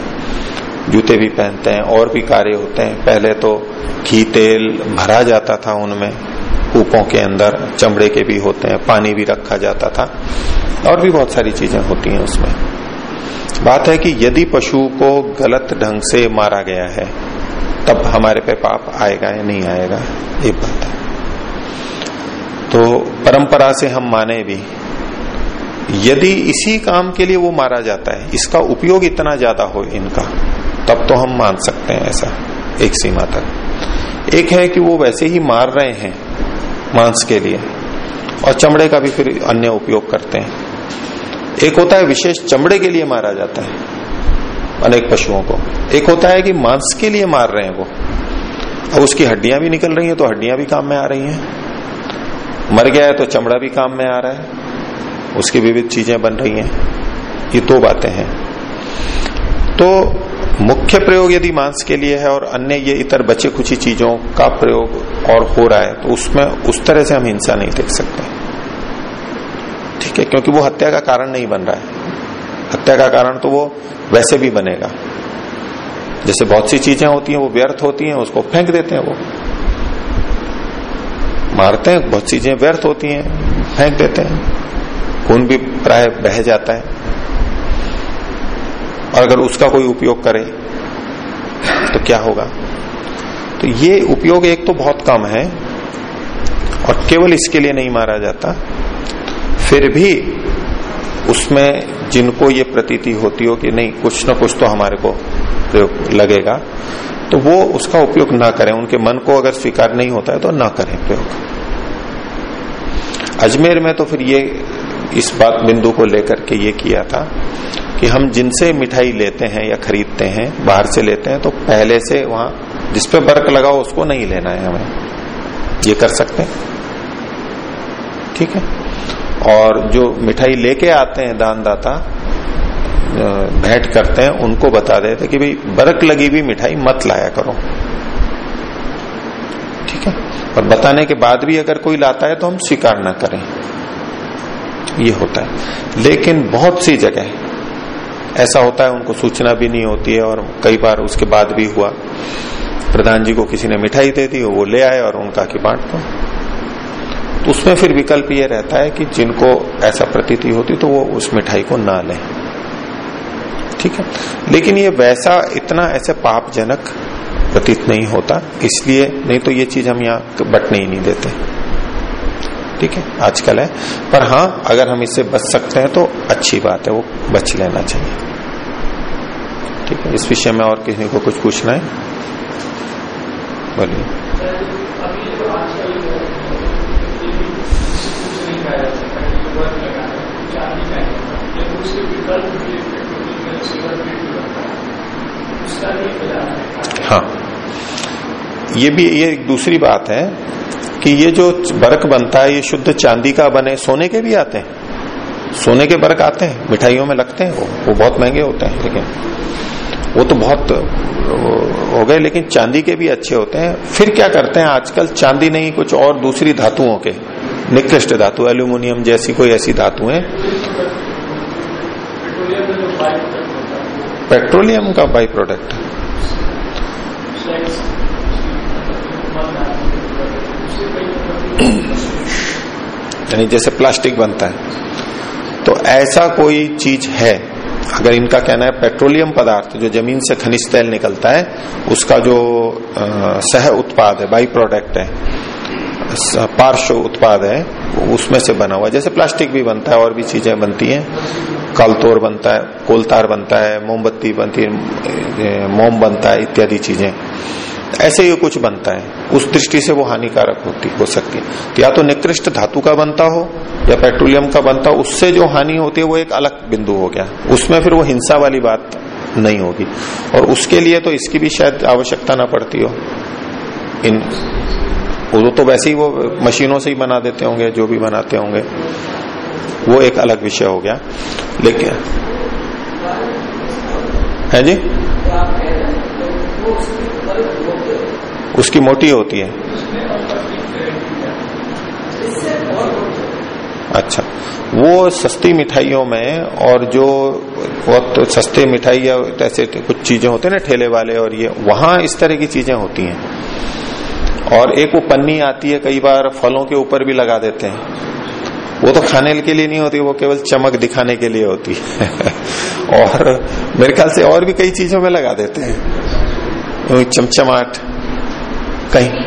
A: जूते भी पहनते हैं, और भी कार्य होते हैं। पहले तो घी तेल भरा जाता था उनमें। कूपों के अंदर, चमड़े के भी होते हैं, पानी भी रखा जाता था, और भी बहुत सारी चीज़ें होती हैं उसमें। बात है कि यदि पशु को गलत ढंग से मारा गया है, तब हमारे पे पाप आएगा या नहीं आएगा, ये बात है। तो परंपरा से हम माने भी, यदि इसी काम के लिए वो मारा जाता है, इसका उपयोग इतना ज़्यादा हो इनका, तब तो हम मान सकते हैं ऐसा, एक सीमा तक। एक है कि वो वैसे ही मार रहे हैं मांस के लिए। और चमड़े का भी फिर अन्य उपयोग करते हैं। एक होता है विशेष चमड़े के लिए मारा जाता है, अनेक पशुओं को। एक होता है कि मांस के लिए मार रहे हैं वो। अब उसकी हड्डियाँ भी निकल रही हैं तो हड्डियाँ भी काम में आ रही हैं। मर गया है तो चमड़ा भी काम में आ रहा है। उसकी विविध चीज़ें बन रही हैं। ये दो तो बातें हैं। तो मुख्य प्रयोग यदि मांस के लिए है और अन्य ये इतर बचे कुछ चीज़ों का प्रयोग और हो रहा है तो उसमें उस तरह से हम हिंसा नहीं देख सकते। ठीक है, क्योंकि वो हत्या का कारण नहीं बन रहा है। हत्या का कारण तो वो वैसे भी बनेगा। जैसे बहुत सी चीज़ें होती हैं, वो व्यर्थ होती हैं, उसको फेंक देते हैं वो। मारते हैं, बहुत चीज़ें व्यर्थ होती हैं, फेंक देते हैं। खून भी प्राय बह जाता है। और अगर उसका कोई उपयोग करे तो क्या होगा? तो ये उपयोग एक तो बहुत कम है और केवल इसके लिए नहीं मारा जाता। फिर भी उसमें जिनको ये प्रतीति होती हो कि नहीं, कुछ ना कुछ तो हमारे को प्रयोग लगेगा तो वो उसका उपयोग ना करें। उनके मन को अगर स्वीकार नहीं होता है तो ना करें प्रयोग। अजमेर में तो फिर ये इस बात बिंदु को लेकर के ये किया था कि हम जिनसे मिठाई लेते हैं या खरीदते हैं, बाहर से लेते हैं तो पहले से वहाँ जिसपे बर्क लगाओ उसको नहीं लेना है हमें। ये कर सकते हैं। ठीक है? और जो मिठाई लेके आते हैं दानदाता भेंट करते हैं, उनको बता देते कि भाई, बर्क लगी हुई मिठाई मत लाया करो। ठीक है? और बताने के बाद भी अगर कोई लाता है तो हम स्वीकार ना करें। ये होता है। लेकिन बहुत सी जगह ऐसा होता है, उनको सूचना भी नहीं होती है और कई बार उसके बाद भी हुआ। प्रधान जी को किसी ने मिठाई दे दी, वो ले आए और उनका की बांट दो। तो उसमें फिर विकल्प ये रहता है कि जिनको ऐसा प्रतीति होती तो वो उस मिठाई को ना लें। ठीक है? लेकिन ये वैसा इतना ऐसे पापजनक प्रतीत नहीं होता, इसलिए नहीं तो ये चीज़ हम यहाँ बटने ही नहीं देते। ठीक है? आजकल है। पर हाँ अगर हम इससे बच सकते हैं तो अच्छी बात है, वो बच लेना चाहिए। ठीक है? इस विषय में और किसी को कुछ पूछना है? बोलिए। हाँ। ये भी, ये एक दूसरी बात है कि ये जो बर्क बनता है, ये शुद्ध चांदी का बने, सोने के भी आते हैं। सोने के बर्क आते हैं, मिठाइयों में लगते हैं वो। वो बहुत महँगे होते हैं लेकिन वो तो बहुत हो गए, लेकिन चांदी के भी अच्छे होते हैं। फिर क्या करते हैं, आजकल चांदी नहीं, कुछ और दूसरी धातुओं के, निकृष्ट धातु, एल्यूमिनियम जैसी कोई ऐसी धातु है। पेट्रोलियम का बाई प्रोडक्ट। (clears throat) यानी जैसे प्लास्टिक बनता है। तो ऐसा कोई चीज़ है, अगर इनका कहना है पेट्रोलियम पदार्थ जो ज़मीन से खनिज तेल निकलता है, उसका जो सह उत्पाद है बाई प्रोडक्ट है पार्श्व उत्पाद है, उसमें से बना हुआ जैसे प्लास्टिक भी बनता है, और भी चीज़ें बनती हैं। कलतोर बनता है, कोलतार बनता है, मोमबत्ती बनती है मोम बनता है, इत्यादि चीज़ें। ऐसे ही कुछ बनता है। उस दृष्टि से वो हानिकारक होती, हो सकती है। तो या तो निकृष्ट धातु का बनता हो, या पेट्रोलियम का बनता हो, उससे जो हानि होती है वो एक अलग बिंदु हो गया। उसमें फिर वो हिंसा वाली बात नहीं होगी। और उसके लिए तो इसकी भी शायद आवश्यकता ना पड़ती हो। इन, वो तो वैसे ही वो मशीनों से ही बना देते होंगे, जो भी बनाते होंगे। वो एक अलग विषय हो गया। लेकिन, है जी? उसकी मोटी होती है। अच्छा। वो सस्ती मिठाइयों में और जो बहुत तो सस्ते मिठाई या ऐसे कुछ चीज़ें होते हैं ना, ठेले वाले और ये, वहाँ इस तरह की चीज़ें होती हैं। और एक वो पन्नी आती है, कई बार फलों के ऊपर भी लगा देते हैं। वो तो खाने के लिए नहीं होती, वो केवल चमक दिखाने के लिए होती है। (laughs) और मेरे ख्याल से और भी कई चीज़ों में लगा देते हैं। चमचमाट कहीं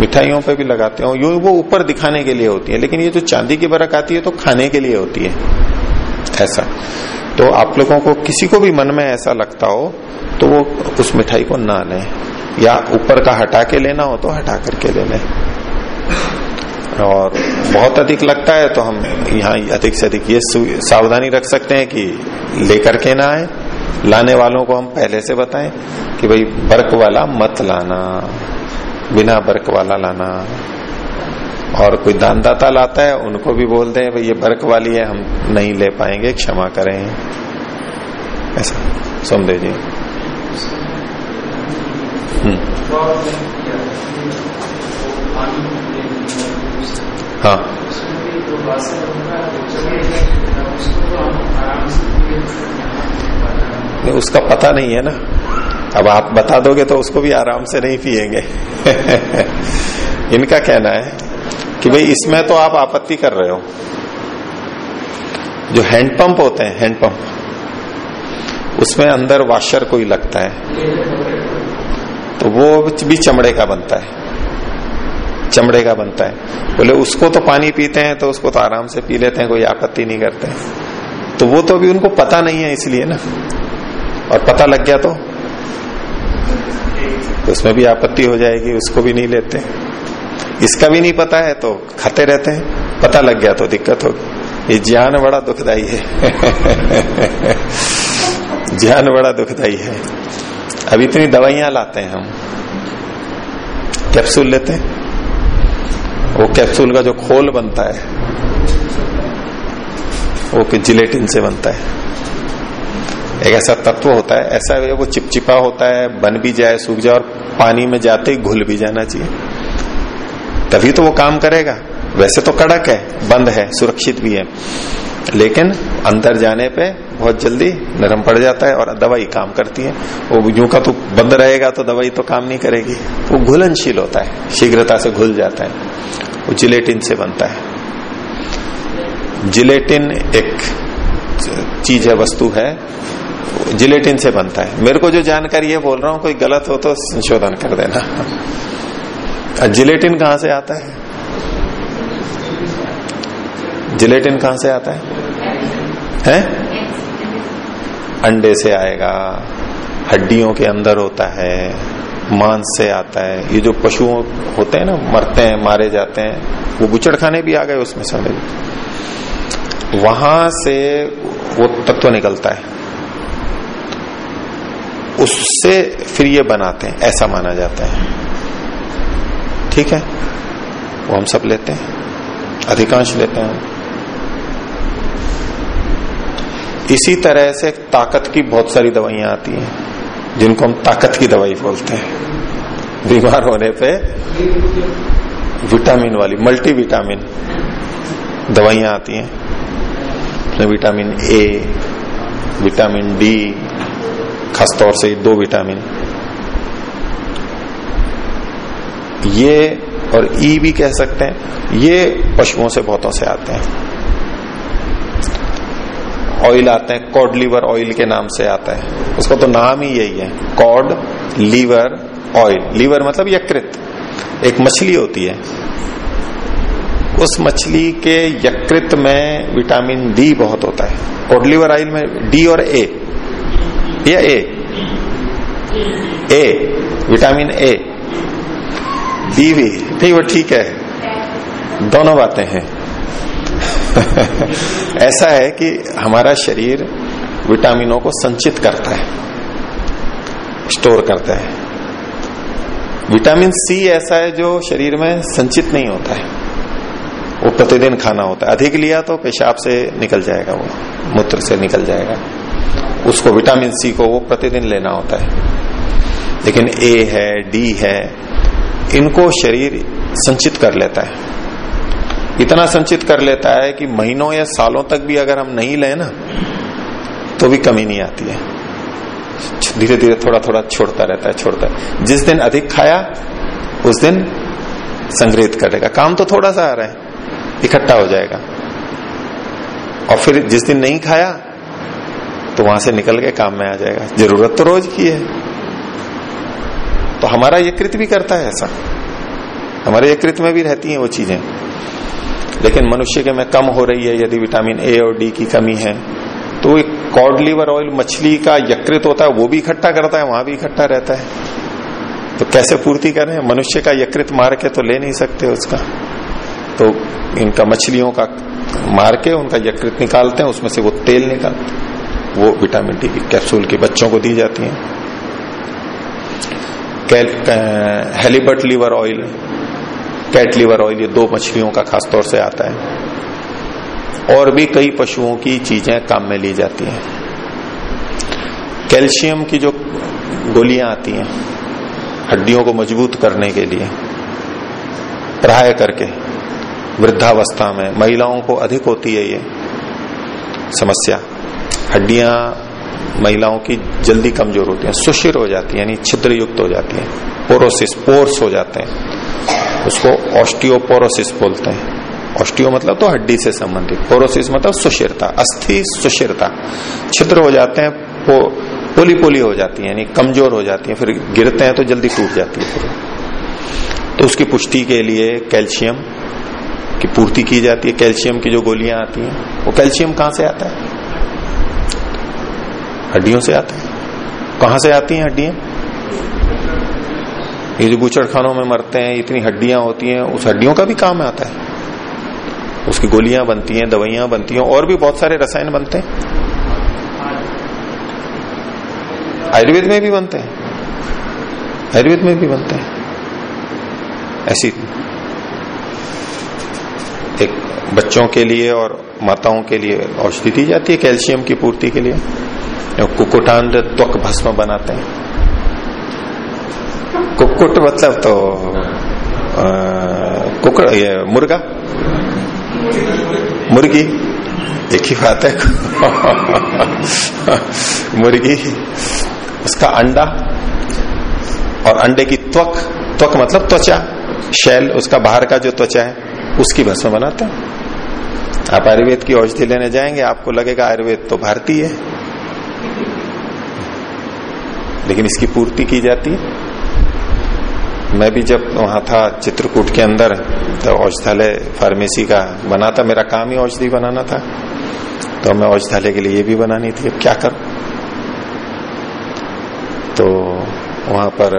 A: मिठाइयों पे भी लगाते हो यूँ वो ऊपर दिखाने के लिए होती है लेकिन ये जो चांदी की बरक आती है तो खाने के लिए होती है। ऐसा। तो आप लोगों को किसी को भी मन में ऐसा लगता हो तो वो उस मिठाई को ना लें। या ऊपर का हटा के लेना हो तो हटा करके ले लें। और बहुत अधिक लगता है तो हम यहाँ अधिक से अधिक ये सावधानी रख सकते हैं कि लेकर के ना आए। लाने वालों को हम पहले से बताएँ कि भाई, बर्क वाला मत लाना, बिना बर्क वाला लाना। और कोई दानदाता लाता है, उनको भी बोल दें, भाई, ये बर्क वाली है, हम नहीं ले पाएँगे, क्षमा करें। ऐसा समझे जी। हम्म। हाँ उसका पता नहीं है ना। अब आप बता दोगे तो उसको भी आराम से नहीं पिएँगे। (laughs) इनका कहना है कि भाई इसमें तो आप आपत्ति कर रहे हो। जो हैंडपंप होते हैं, हैंडपंप, उसमें अंदर वाशर कोई लगता है तो वो भी चमड़े का बनता है। चमड़े का बनता है। बोले, उसको तो पानी पीते हैं तो उसको तो आराम से पी लेते हैं, कोई आपत्ति नहीं करते तो वो तो अभी उनको पता नहीं है इसलिए ना। और पता लग गया तो, तो उसमें भी आपत्ति हो जाएगी उसको भी नहीं लेते। इसका भी नहीं पता है तो खाते रहते हैं। पता लग गया तो दिक्कत होगी। ये ज्ञान बड़ा दुखदाई है। (laughs) ज्ञान बड़ा दुखदाई है। अब इतनी दवाइयाँ लाते हैं हम। कैप्सूल लेते हैं। वो कैप्सूल का जो खोल बनता है वो जिलेटिन से बनता है। एक ऐसा तत्व होता है, ऐसा है वो चिपचिपा होता है, बन भी जाए, सूख जाए और पानी में जाते ही घुल भी जाना चाहिए। तभी तो वो काम करेगा। वैसे तो कड़क है, बंद है, सुरक्षित भी है। लेकिन अंदर जाने पे बहुत जल्दी नरम पड़ जाता है और दवाई काम करती है। वो यूँ का तो बंद रहेगा तो दवाई तो काम नहीं करेगी। वो घुलनशील होता है, शीघ्रता से घुल जाता है। वो जिलेटिन से बनता है। जिलेटिन एक चीज़ है, वस्तु है जिलेटिन से बनता है। मेरे को जो जानकारी है, बोल रहा हूँ, कोई गलत हो तो संशोधन कर देना। जिलेटिन कहाँ से आता है? जिलेटिन कहाँ से आता है? हैं? अंडे से आएगा, हड्डियों के अंदर होता है, मांस से आता है। ये जो पशु होते हैं ना, मरते हैं, मारे जाते हैं, वो बुचड़ खाने भी आ गए उसमें सारे वहाँ से वो तत्व निकलता है। उससे फिर ये बनाते हैं, ऐसा माना जाता है। ठीक है? वो हम सब लेते हैं। अधिकांश लेते हैं। इसी तरह से ताकत की बहुत सारी दवाइयाँ आती हैं, जिनको हम ताकत की दवाई बोलते हैं। बीमार होने पे विटामिन वाली मल्टी विटामिन दवाइयाँ आती हैं। विटामिन ए, विटामिन डी खासतौर से दो विटामिन। ये और ई भी कह सकते हैं, ये पशुओं से बहुतों से आते हैं। ऑयल आते हैं कॉड लीवर ऑयल के नाम से आता है। उसका तो नाम ही यही है कॉड लीवर ऑयल लीवर मतलब यकृत। एक मछली होती है। उस मछली के यकृत में विटामिन डी बहुत होता है। कोडलीवर ऑयल में डी और ए या ए ए विटामिन ए डी भी. नहीं, वो ठीक है. दोनों बातें हैं. (laughs) ऐसा है कि हमारा शरीर विटामिनों को संचित करता है, स्टोर करता है. विटामिन सी ऐसा है जो शरीर में संचित नहीं होता है. वो प्रतिदिन खाना होता है. अधिक लिया तो पेशाब से निकल जाएगा वो, मूत्र से निकल जाएगा. उसको विटामिन सी को वो प्रतिदिन लेना होता है। लेकिन ए है, डी है, इनको शरीर संचित कर लेता है। इतना संचित कर लेता है कि महीनों या सालों तक भी अगर हम नहीं लें ना तो भी कमी नहीं आती है। धीरे धीरे थोड़ा थोड़ा छोड़ता रहता है, छोड़ता है। जिस दिन अधिक खाया, उस दिन संग्रहित कर करेगा काम तो थोड़ा सा आ रहा है, इकट्ठा हो जाएगा। और फिर जिस दिन नहीं खाया तो वहाँ से निकल के काम में आ जाएगा। ज़रूरत तो रोज की है। तो हमारा यकृत भी करता है ऐसा। हमारे यकृत में भी रहती हैं वो चीज़ें। लेकिन मनुष्य के में कम हो रही है, यदि विटामिन ए और डी की कमी है तो एक कॉड लीवर ऑयल मछली का यकृत होता है, वो भी इकट्ठा करता है, वहाँ भी इकट्ठा रहता है। तो कैसे पूर्ति करें? मनुष्य का यकृत मार के तो ले नहीं सकते उसका। तो इनका मछलियों का मार के उनका यकृत निकालते हैं, उसमें से वो तेल निकालते वो विटामिन डी की कैप्सूल की बच्चों को दी जाती है। Halibut liver oil, cod liver oil, ये दो मछलियों का खासतौर से आता है। और भी कई पशुओं की चीज़ें काम में ली जाती हैं। कैल्शियम की जो गोलियाँ आती हैं, हड्डियों को मज़बूत करने के लिए, प्राय करके, वृद्धावस्था में, महिलाओं को अधिक होती है ये समस्या। हड्डियाँ महिलाओं की जल्दी कमज़ोर होती हैं, सुशिर हो जाती है, यानी छिद्र युक्त हो जाती है, पोरोसिस, पोर्स हो जाते हैं। उसको ऑस्टियोपोरोसिस बोलते हैं। ऑस्टियो मतलब तो हड्डी से संबंधित, पोरोसिस मतलब सुशिरता, अस्थि सुशिरता। छिद्र हो जाते हैं पोली पोली हो जाती है, यानी कमज़ोर हो जाती है, फिर गिरते हैं तो जल्दी टूट जाती है फिर। तो उसकी पुष्टि के लिए कैल्शियम की पूर्ति की जाती है। कैल्शियम की जो गोलियाँ आती हैं, वो कैल्शियम कहाँ से आता है? हड्डियों से आते है। कहाँ से आती हैं हड्डियाँ? ये जो बूचड़ खानों में मरते हैं, इतनी हड्डियाँ होती हैं, उस हड्डियों का भी काम आता है। उसकी गोलियाँ बनती हैं, दवाइयाँ बनती हैं, और भी बहुत सारे रसायन बनते हैं। आयुर्वेद में भी बनते हैं। आयुर्वेद में भी बनते हैं। ऐसी एक बच्चों के लिए और माताओं के लिए औषधि दी जाती है, कैल्शियम की पूर्ति के लिए। कुकुटांड त्वक भस्म बनाते हैं। कुकुट मतलब तो कुकड़ ये मुर्गा? मुर्गी? एक ही बात है। (laughs) मुर्गी उसका अंडा और अंडे की त्वक त्वक मतलब त्वचा। शैल उसका बाहर का जो त्वचा है उसकी भस्म बनाते हैं। आप आयुर्वेद की औषधि लेने जाएँगे आपको लगेगा आयुर्वेद तो भारतीय है। लेकिन इसकी पूर्ति की जाती मैं भी जब वहाँ था, चित्रकूट के अंदर तो औषधालय फार्मेसी का बना था, मेरा काम ही औषधि बनाना था। तो मैं औषधालय के लिए ये भी बनानी थी, अब क्या करूँ? तो वहाँ पर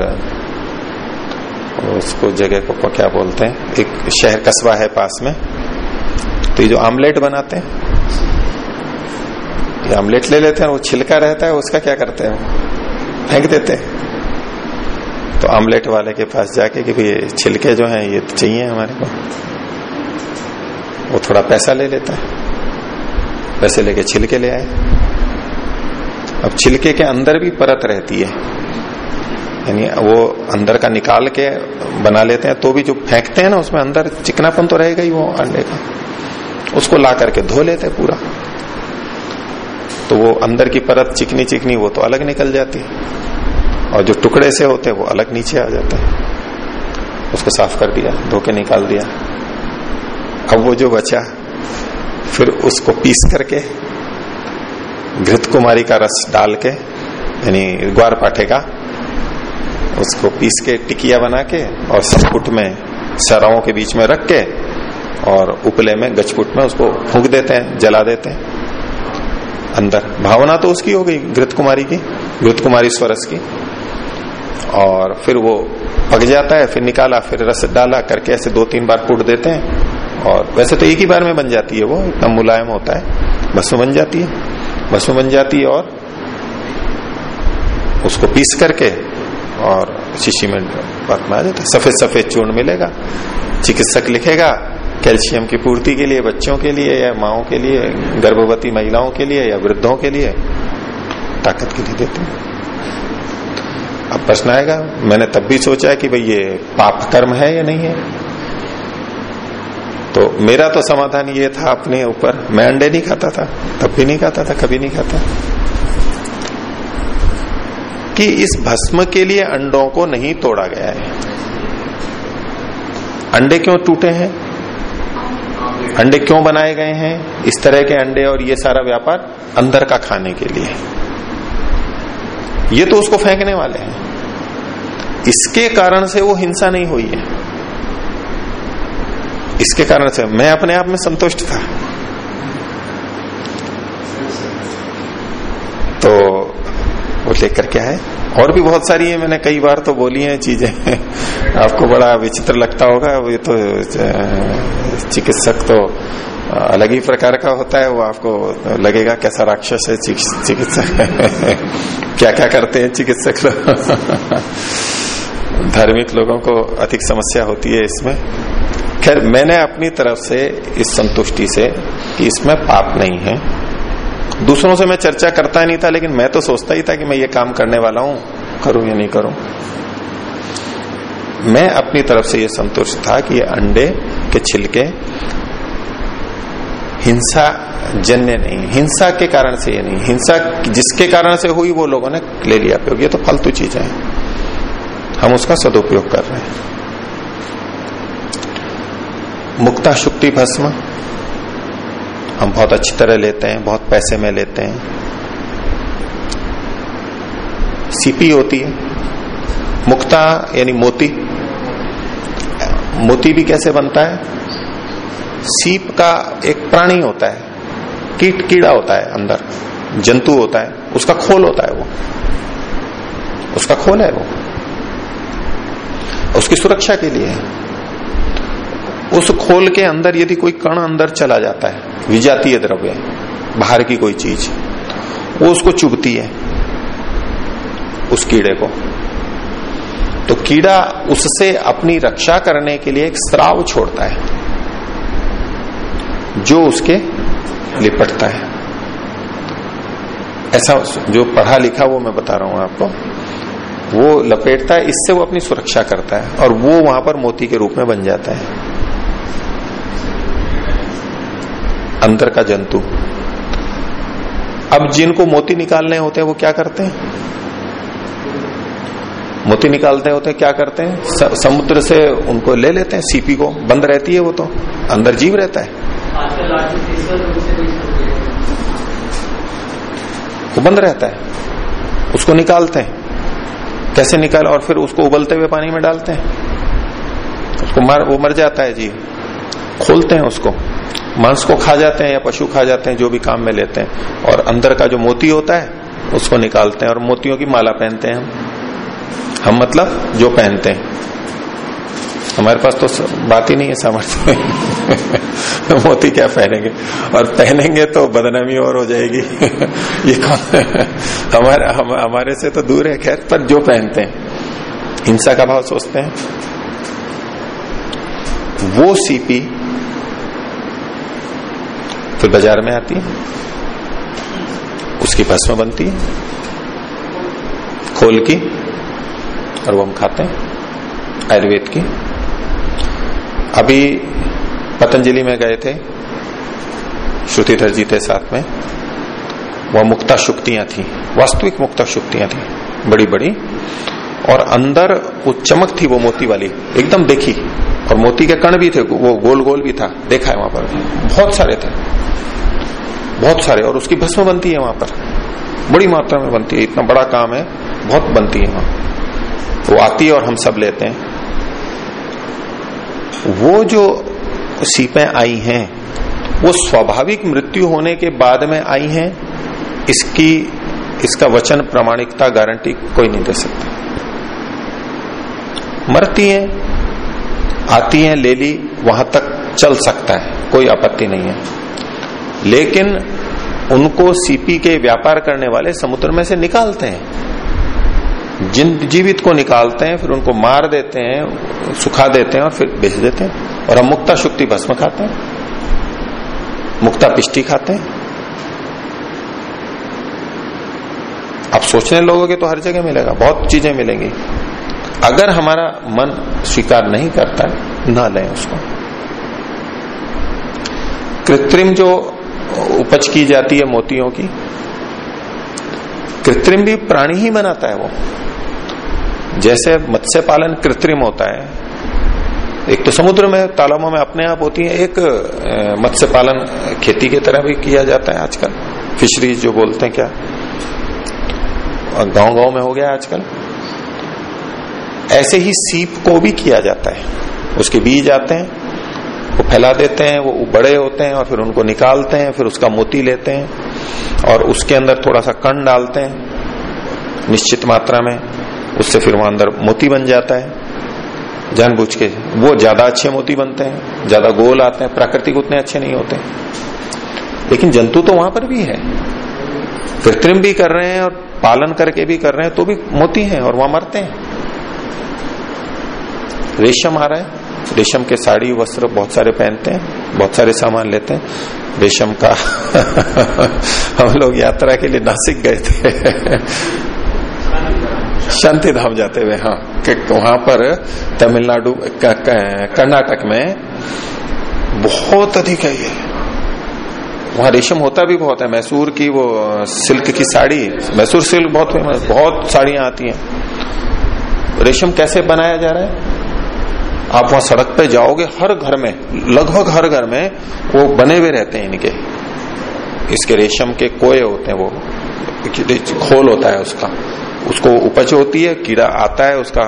A: उसको जगह को क्या बोलते हैं? एक शहर कस्बा है पास में। तो ये जो आमलेट बनाते हैं आमलेट ले लेते हैं, वो छिलका रहता है, उसका क्या करते हैं? फेंक देते हैं। तो आमलेट वाले के पास जाके कि भाई छिलके जो हैं, ये तो चाहिए हमारे को। वो थोड़ा पैसा ले लेता है। पैसे लेके छिलके ले आए। अब छिलके के अंदर भी परत रहती है। यानी वो अंदर का निकाल के बना लेते हैं तो भी जो फेंकते हैं ना, उसमें अंदर चिकनापन तो रहेगा ही वो अंडे का। उसको ला करके धो लेते पूरा। तो वो अंदर की परत चिकनी चिकनी, वो तो अलग निकल जाती है। और जो टुकड़े से होते हैं, वो अलग नीचे आ जाते हैं। उसको साफ़ कर दिया धो के निकाल दिया। अब वो जो बचा, फिर उसको पीस करके घृत कुमारी का रस डाल के, यानी ग्वार पाठे का, उसको पीस के टिकिया बना के और संपुट में सराओं के बीच में रख के, और उपले में गचपुट में उसको फूक देते हैं, जला देते हैं। अंदर। भावना तो उसकी हो गई, घृत कुमारी की, घृत कुमारी स्वरस की। और फिर वो पक जाता है, फिर निकाला, फिर रस डाला करके ऐसे दो तीन बार कूट देते हैं। और वैसे तो एक ही बार में बन जाती है वो, इतना मुलायम होता है। भस्म बन जाती है। भस्म बन जाती है और उसको पीस करके और शीशी में आ जाता है। सफ़ेद सफ़ेद चूर्ण मिलेगा, चिकित्सक लिखेगा कैल्शियम की पूर्ति के लिए, बच्चों के लिए, या माओ के लिए, गर्भवती महिलाओं के लिए, या वृद्धों के लिए? ताकत के लिए देते हैं। अब प्रश्न आएगा, मैंने तब भी सोचा है कि भाई ये पाप कर्म है या नहीं है? तो मेरा तो समाधान ये था अपने ऊपर। मैं अंडे नहीं खाता था, तब भी नहीं खाता था, कभी नहीं खाता। कि इस भस्म के लिए अंडों को नहीं तोड़ा गया है। अंडे क्यों टूटे हैं? अंडे क्यों बनाए गए हैं? इस तरह के अंडे और ये सारा व्यापार अंदर का खाने के लिए ये तो उसको फेंकने वाले हैं। इसके कारण से वो हिंसा नहीं हुई है। इसके कारण से मैं अपने आप में संतुष्ट था। तो वो लेकर क्या है? और भी बहुत सारी है, मैंने कई बार तो बोली हैं चीज़ें। (laughs) आपको बड़ा विचित्र लगता होगा ये तो चिकित्सक तो अलग ही प्रकार का होता है, वो आपको लगेगा कैसा राक्षस है चिकित्सक। (laughs) क्या क्या करते हैं चिकित्सक लोग? (laughs) धार्मिक लोगों को अधिक समस्या होती है इसमें। खैर, मैंने अपनी तरफ़ से इस संतुष्टि से कि इसमें पाप नहीं है। दूसरों से मैं चर्चा करता ही नहीं था, लेकिन मैं तो सोचता ही था कि मैं ये काम करने वाला हूँ, करूँ या नहीं करूँ। मैं अपनी तरफ़ से ये संतुष्ट था कि ये अंडे के छिलके हिंसा जन्य नहीं, हिंसा के कारण से ये नहीं, हिंसा जिसके कारण से हुई वो लोगों ने ले लिया उपयोग ये तो फालतू चीज़ें हैं। हम उसका सदुपयोग कर रहे हैं। मुक्ता शुक्ति भस्म हम बहुत अच्छी तरह लेते हैं, बहुत पैसे में लेते हैं। सीपी होती है। मुक्ता यानी मोती। मोती भी कैसे बनता है? सीप का एक प्राणी होता है। कीट, कीड़ा होता है अंदर। जंतु होता है। उसका खोल होता है वो। उसका खोल है वो। उसकी सुरक्षा के लिए उस खोल के अंदर यदि कोई कण अंदर चला जाता है, विजातीय द्रव्य, बाहर की कोई चीज़, वो उसको चुभती है, उस कीड़े को। तो कीड़ा उससे अपनी रक्षा करने के लिए एक स्राव छोड़ता है, जो उसके लिपटता है। ऐसा जो पढ़ा लिखा वो मैं बता रहा हूँ आपको, वो लपेटता है, इससे वो अपनी सुरक्षा करता है, और वो वहाँ पर मोती के रूप में बन जाता है। अंदर का जंतु। अब जिनको मोती निकालने होते हैं, वो क्या करते हैं? मोती निकालते होते हैं, क्या करते हैं? समुद्र से उनको ले लेते हैं, सीपी को। बंद रहती है वो तो। अंदर जीव रहता है। वो बंद रहता है। उसको निकालते हैं। कैसे निकाल, और फिर उसको उबलते हुए पानी में डालते हैं। उसको मर, वो मर जाता है जीव खोलते हैं उसको। मांस को खा जाते हैं या पशु खा जाते हैं जो भी काम में लेते हैं और अंदर का जो मोती होता है उसको निकालते हैं और मोतियों की माला पहनते हैं हम। हम मतलब जो पहनते हैं। हमारे पास तो बात ही नहीं है सामर्थ्य (laughs) मोती क्या पहनेंगे? और पहनेंगे तो बदनामी और हो जाएगी। (laughs) ये कौन हमारे हम, हमारे से तो दूर है खैर पर जो पहनते हैं। हिंसा का भाव सोचते हैं। वो सीपी फिर बाज़ार में आती है। उसकी भस्म बनती है। खोल की और वो हम खाते हैं, आयुर्वेद की। अभी पतंजलि में गए थे, श्रुतिधर जी थे साथ में। वह मुक्ता शुक्तियाँ थी, वास्तविक मुक्ता शुक्तियाँ थी बड़ी बड़ी और अंदर वो चमक थी वो मोती वाली, एकदम देखी। और मोती के कण भी थे, वो गोल गोल भी था, देखा है वहाँ पर। बहुत सारे थे। बहुत सारे, और उसकी भस्म बनती है वहाँ पर। बड़ी मात्रा में बनती है, इतना बड़ा काम है, बहुत बनती है वहाँ। वो आती है और हम सब लेते हैं। वो जो सीपें आई हैं, वो स्वाभाविक मृत्यु होने के बाद में आई हैं, इसकी, इसका वचन प्रमाणिकता गारंटी कोई नहीं दे सकता। मरती हैं, आती हैं, ले ली, वहाँ तक चल सकता है, कोई आपत्ति नहीं है। लेकिन उनको सीपी के व्यापार करने वाले समुद्र में से निकालते हैं। जिन जीवित को निकालते हैं, फिर उनको मार देते हैं, सुखा देते हैं और फिर बेच देते हैं। और हम मुक्ता शुक्ति भस्म खाते हैं। मुक्ता पिष्टि खाते हैं। आप सोचने लोगों के तो हर जगह मिलेगा, बहुत चीज़ें मिलेंगी। अगर हमारा मन स्वीकार नहीं करता है, ना लें उसको। कृत्रिम जो उपज की जाती है मोतियों की, कृत्रिम भी प्राणी ही बनाता है वो। जैसे मत्स्य पालन कृत्रिम होता है, एक तो समुद्र में, तालाबों में अपने आप होती है, एक मत्स्य पालन खेती की तरह भी किया जाता है आजकल। फिशरीज जो बोलते हैं क्या? गाँव गाँव में हो गया आजकल। ऐसे ही सीप को भी किया जाता है। उसके बीज आते हैं, वो फैला देते हैं, वो बड़े होते हैं और फिर उनको निकालते हैं, फिर उसका मोती लेते हैं और उसके अंदर थोड़ा सा कण डालते हैं, निश्चित मात्रा में, उससे फिर वहाँ अंदर मोती बन जाता है। जानबूझ के वो ज़्यादा अच्छे मोती बनते हैं, ज़्यादा गोल आते हैं, प्राकृतिक उतने अच्छे नहीं होते। लेकिन जंतु तो वहाँ पर भी है। कृत्रिम भी कर रहे हैं और पालन करके भी कर रहे हैं तो भी मोती हैं और वहाँ मरते हैं। रेशम आ रहा है। रेशम के साड़ी, वस्त्र बहुत सारे पहनते हैं, बहुत सारे सामान लेते हैं। रेशम का (laughs) हम लोग यात्रा के लिए नासिक गए थे। (laughs) शांति धाम जाते हुए हाँ वहाँ पर तमिलनाडु कर्नाटक में बहुत अधिक है ये। वहाँ रेशम होता भी बहुत है। मैसूर की वो, सिल्क की साड़ी, मैसूर सिल्क बहुत फ़ेमस बहुत साड़ियाँ आती हैं। रेशम कैसे बनाया जा रहा है? आप वहाँ सड़क पे जाओगे, हर घर में, लगभग हर घर में वो बने हुए रहते हैं इनके। इसके रेशम के कोए होते हैं वो खोल होता है उसका। उसको उपज होती है, कीड़ा आता है, उसका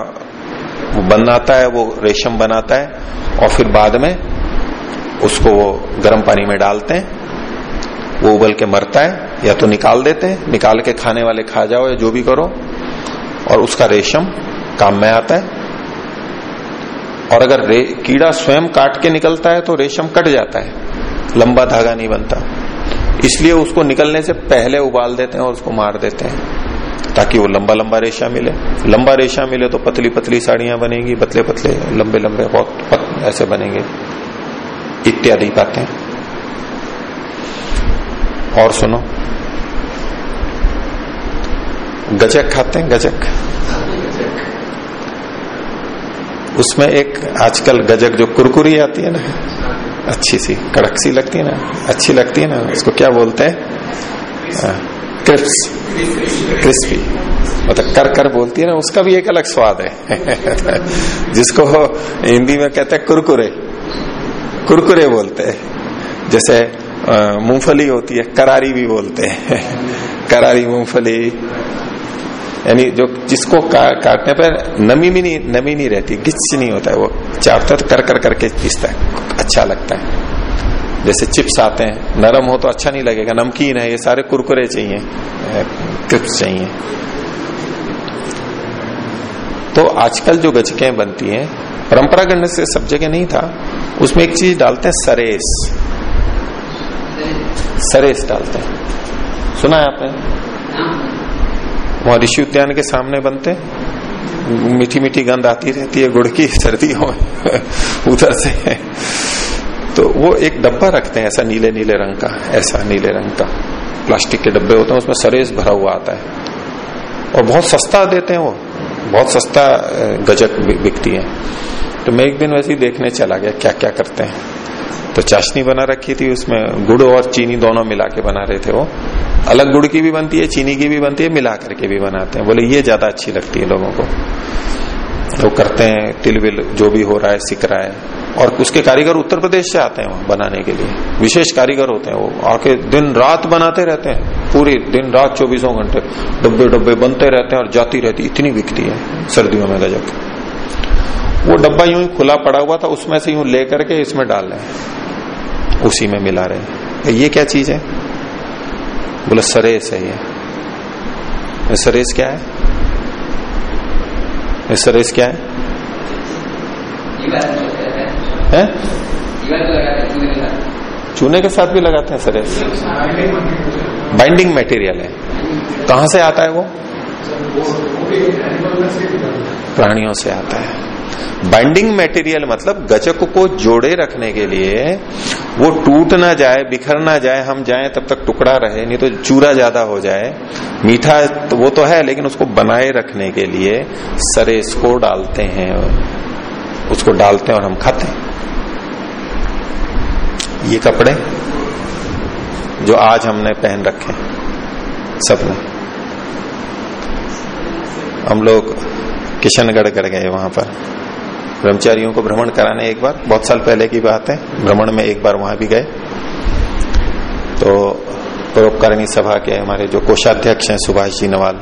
A: बनाता है, वो रेशम बनाता है, और फिर बाद में उसको वो गर्म पानी में डालते हैं, वो उबल के मरता है, या तो निकाल देते हैं, निकाल के खाने वाले खा जाओ या जो भी करो, और उसका रेशम काम में आता है। और अगर कीड़ा स्वयं काट के निकलता है तो रेशम कट जाता है। लंबा धागा नहीं बनता। इसलिए उसको निकलने से पहले उबाल देते हैं और उसको मार देते हैं ताकि वो लंबा लंबा रेशा मिले। लंबा रेशा मिले तो पतली पतली साड़ियाँ बनेंगी पतले पतले लंबे लंबे बहुत पत, ऐसे बनेंगे। इत्यादि बातें। और सुनो। गजक खाते हैं गजक। उसमें एक आजकल गजक जो कुरकुरी आती है ना, अच्छी सी, कड़क सी लगती है ना, अच्छी लगती है ना, उसको क्या बोलते हैं? Crisps crispy. मतलब कर कर बोलती है ना, उसका भी एक अलग स्वाद है। (laughs) जिसको हिंदी में कहते हैं कुरकुरे। कुरकुरे बोलते हैं। जैसे मूंगफली होती है, करारी भी बोलते हैं। (laughs) करारी, मूंगफली यानी जो जिसको का, काटने पर नमी भी नहीं नमी नहीं रहती गिच नहीं होता है वो। चार तो कर कर करके पीसता है अच्छा लगता है। जैसे चिप्स आते हैं नरम हो तो अच्छा नहीं लगेगा नमकीन है ये सारे कुरकुरे चाहिए क्रिप्स चाहिए। तो आजकल जो गचके बनती हैं परंपरा करने से सब जगह नहीं था उसमें एक चीज़ डालते हैं सरेस। सरेस। डालते हैं। सुना है आपने? वहाँ ऋषि उद्यान के सामने बनते मीठी मीठी गंध आती रहती है, गुड़ की, सर्दियों (laughs) उधर से। तो वो एक डब्बा रखते हैं ऐसा नीले नीले रंग का, ऐसा नीले रंग का। प्लास्टिक के डब्बे होते हैं, उसमें सरेस भरा हुआ आता है। और बहुत सस्ता देते हैं वो। बहुत सस्ता गजक बिकती है। तो मैं एक दिन वैसे ही देखने चला गया क्या क्या करते हैं। तो चाशनी बना रखी थी, उसमें गुड़ और चीनी दोनों मिला के बना रहे थे वो। अलग गुड़ की भी बनती है, चीनी की भी बनती है, मिला करके भी बनाते हैं। बोले, ये ज़्यादा अच्छी लगती है लोगों को। लोग करते हैं तिल विल जो भी हो रहा है, सिक रहा है। और उसके कारीगर उत्तर प्रदेश से आते हैं वहाँ बनाने के लिए। विशेष कारीगर होते हैं वो। आके दिन रात बनाते रहते हैं। पूरी दिन रात चौबीसों घंटे डब्बे डब्बे बनते रहते हैं और जाती रहती, इतनी बिकती है सर्दियों में गजब। वो डब्बा यूँ ही खुला पड़ा हुआ था, उसमें से यूँ लेकर के इसमें डाल रहे उसी में मिला रहे ये क्या चीज़ है? बोले, सरेस है ये। सरेस क्या है? सरेस क्या है? है? चूने के साथ भी लगाते हैं सरेस। बाइंडिंग मटेरियल है। कहाँ से आता है वो? प्राणियों से आता है। बाइंडिंग मटेरियल मतलब गजक को जोड़े रखने के लिए वो टूट ना जाए, बिखर ना जाए, हम जाएँ, तब तक टुकड़ा रहे, नहीं तो चूरा ज़्यादा हो जाए। मीठा तो वो तो है, लेकिन उसको बनाए रखने के लिए सरेस को डालते हैं, उसको डालते हैं और हम खाते हैं। ये कपड़े जो आज हमने पहन रखे सबने हम लोग किशनगढ़ कर गए वहाँ पर। ब्रह्मचारियों को भ्रमण कराने एक बार, बहुत साल पहले की बात है, भ्रमण में एक बार वहाँ भी गए। तो परोपकारिणी सभा के हमारे जो कोषाध्यक्ष हैं, सुभाष जी नवाल,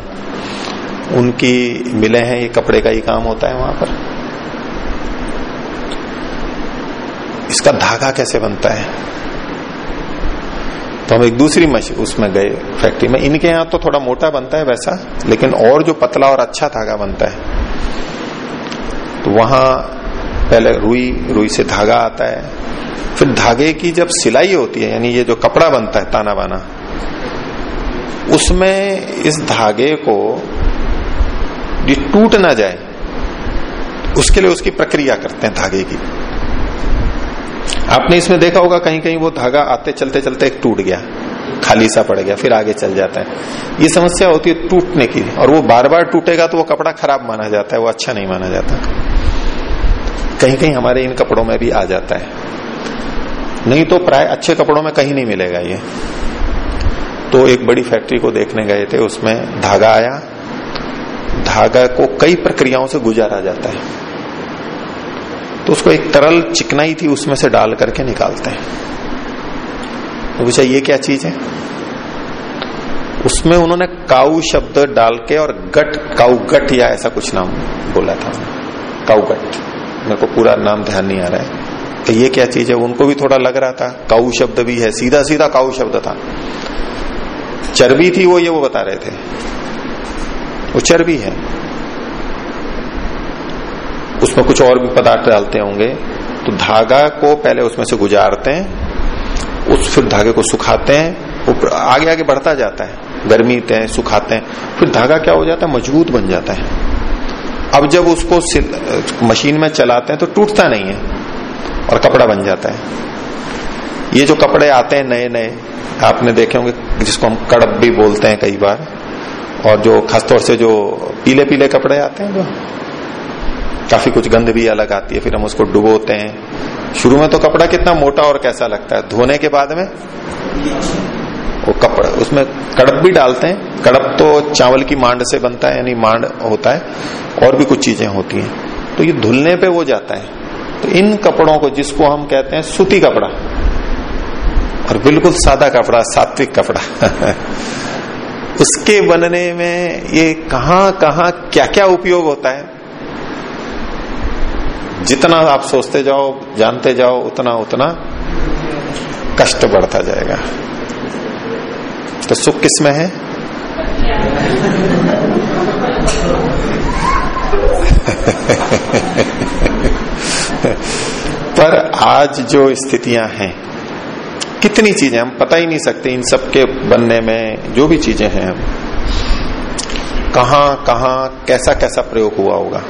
A: उनकी मिले हैं, ये कपड़े का ही काम होता है वहाँ पर। इसका धागा कैसे बनता है? तो हम एक दूसरी मशीन उसमें गए फैक्ट्री में। इनके यहाँ तो थोड़ा मोटा बनता है वैसा, लेकिन और जो पतला और अच्छा धागा बनता है तो वहाँ पहले रुई रुई से धागा आता है। फिर धागे की जब सिलाई होती है, यानी ये जो कपड़ा बनता है, ताना बाना, उसमें इस धागे को टूट ना जाए। उसके लिए उसकी प्रक्रिया करते हैं धागे की। आपने इसमें देखा होगा, कहीं कहीं वो धागा आते चलते चलते एक टूट गया, खाली सा पड़ गया, फिर आगे चल जाता है। ये समस्या होती है टूटने की, और वो बार बार टूटेगा तो वो कपड़ा खराब माना जाता है, वो अच्छा नहीं माना जाता। कहीं कहीं हमारे इन कपड़ों में भी आ जाता है। नहीं तो प्राय अच्छे कपड़ों में कहीं नहीं मिलेगा ये। तो एक बड़ी फैक्ट्री को देखने गए थे, उसमें धागा आया। धागा को कई प्रक्रियाओं से गुजारा जाता है। तो उसको एक तरल चिकनाई थी, उसमें से डाल करके निकालते हैं। तो पूछा, ये क्या चीज़ है? उसमें उन्होंने काउ शब्द डाल के और गट काउ गट या ऐसा कुछ नाम बोला था। Cow gut. मेरे को पूरा नाम ध्यान नहीं आ रहा है। तो ये क्या चीज़ है? उनको भी थोड़ा लग रहा था। काउ शब्द भी है। सीधा सीधा काउ शब्द था। चर्बी थी वो, ये वो बता रहे थे। वो चर्बी है। उसमें कुछ और भी पदार्थ डालते होंगे। तो धागा को पहले उसमें से गुजारते हैं। उस फिर धागे को सुखाते हैं। आगे आगे बढ़ता जाता है। गर्मीते हैं सुखाते हैं। फिर धागा क्या हो जाता है? मज़बूत बन जाता है। अब जब उसको मशीन में चलाते हैं तो टूटता नहीं है और कपड़ा बन जाता है। ये जो कपड़े आते हैं नए नए आपने देखे होंगे, जिसको हम कड़प भी बोलते हैं कई बार, और जो खासतौर से जो पीले पीले कपड़े आते हैं, जो काफ़ी कुछ गंध भी अलग आती है, फिर हम उसको डुबोते हैं। शुरू में तो कपड़ा कितना मोटा और कैसा लगता है, धोने के बाद में? वो कपड़ा उसमें कड़प भी डालते हैं। कड़प तो चावल की मांड से बनता है, यानी मांड होता है, और भी कुछ चीज़ें होती हैं। तो ये धुलने पे वो जाता है। तो इन कपड़ों को जिसको हम कहते हैं सूती कपड़ा, और बिल्कुल सादा कपड़ा, सात्विक कपड़ा। (laughs) उसके बनने में ये कहाँ कहाँ क्या क्या उपयोग होता है? जितना आप सोचते जाओ, जानते जाओ, उतना उतना कष्ट बढ़ता जाएगा। तो सुख किसमें है? (laughs) पर आज जो स्थितियाँ हैं, कितनी चीज़ें हम पता ही नहीं सकते इन सब के बनने में, जो भी चीज़ें हैं हम कहाँ कहाँ, कैसा कैसा प्रयोग हुआ होगा?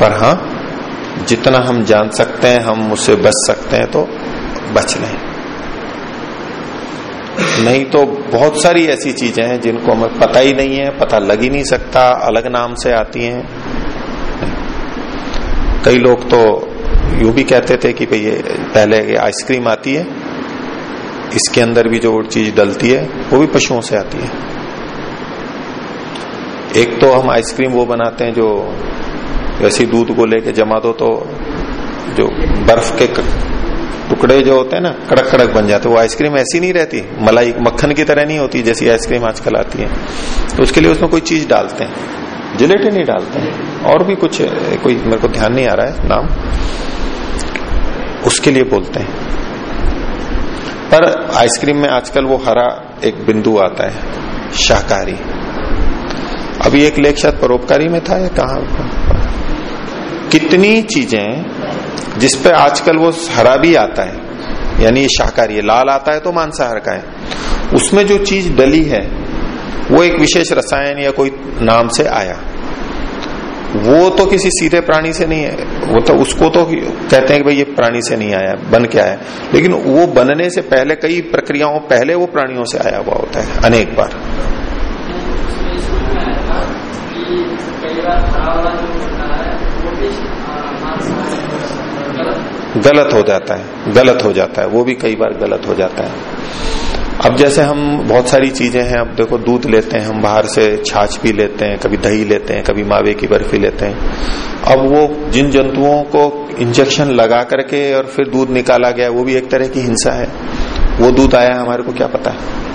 A: पर हाँ जितना हम जान सकते हैं, हम उससे बच सकते हैं तो बच लें नहीं तो बहुत सारी ऐसी चीज़ें हैं जिनको हमें पता ही नहीं है, पता लग ही नहीं सकता, अलग नाम से आती हैं। कई लोग तो यू भी कहते थे कि भाई पहले आइसक्रीम आती है, इसके अंदर भी जो चीज़ डलती है, वो भी पशुओं से आती है। एक तो हम आइसक्रीम वो बनाते हैं जो वैसे दूध को लेके जमा दो तो जो बर्फ़ के टुकड़े जो होते हैं ना कड़क कड़क बन जाते हैं। वो आइसक्रीम ऐसी नहीं रहती, मलाई मक्खन की तरह नहीं होती जैसी आइसक्रीम आजकल आती है। तो उसके लिए उसमें कोई चीज़ डालते हैं। जिलेटी नहीं डालते हैं। और भी कुछ, कोई मेरे को ध्यान नहीं आ रहा है नाम। उसके लिए बोलते हैं। पर आइसक्रीम में आजकल वो हरा एक बिंदु आता है, शाकाहारी। अभी एक लेख शायद परोपकारी में था या कहा? कितनी चीज़ें जिसपे आजकल वो हरा भी आता है, यानी शाकाहारी है, लाल आता है तो मांसाहार का है। उसमें जो चीज़ डली है, वो एक विशेष रसायन या कोई नाम से आया। वो तो किसी सीधे प्राणी से नहीं है। वो तो उसको तो कहते हैं कि भाई ये प्राणी से नहीं आया, बन के आया लेकिन वो बनने से पहले कई प्रक्रियाओं, पहले वो प्राणियों से आया हुआ होता है, अनेक बार। गलत हो जाता है, गलत हो जाता है, वो भी कई बार गलत हो जाता है। अब जैसे हम बहुत सारी चीज़ें हैं, अब देखो दूध लेते हैं, हम बाहर से छाछ भी लेते हैं, कभी दही लेते हैं, कभी मावे की बर्फ़ी लेते हैं। अब वो जिन जंतुओं को इंजेक्शन लगा करके और फिर दूध निकाला गया, वो भी एक तरह की हिंसा है। वो दूध आया हमारे को क्या पता? है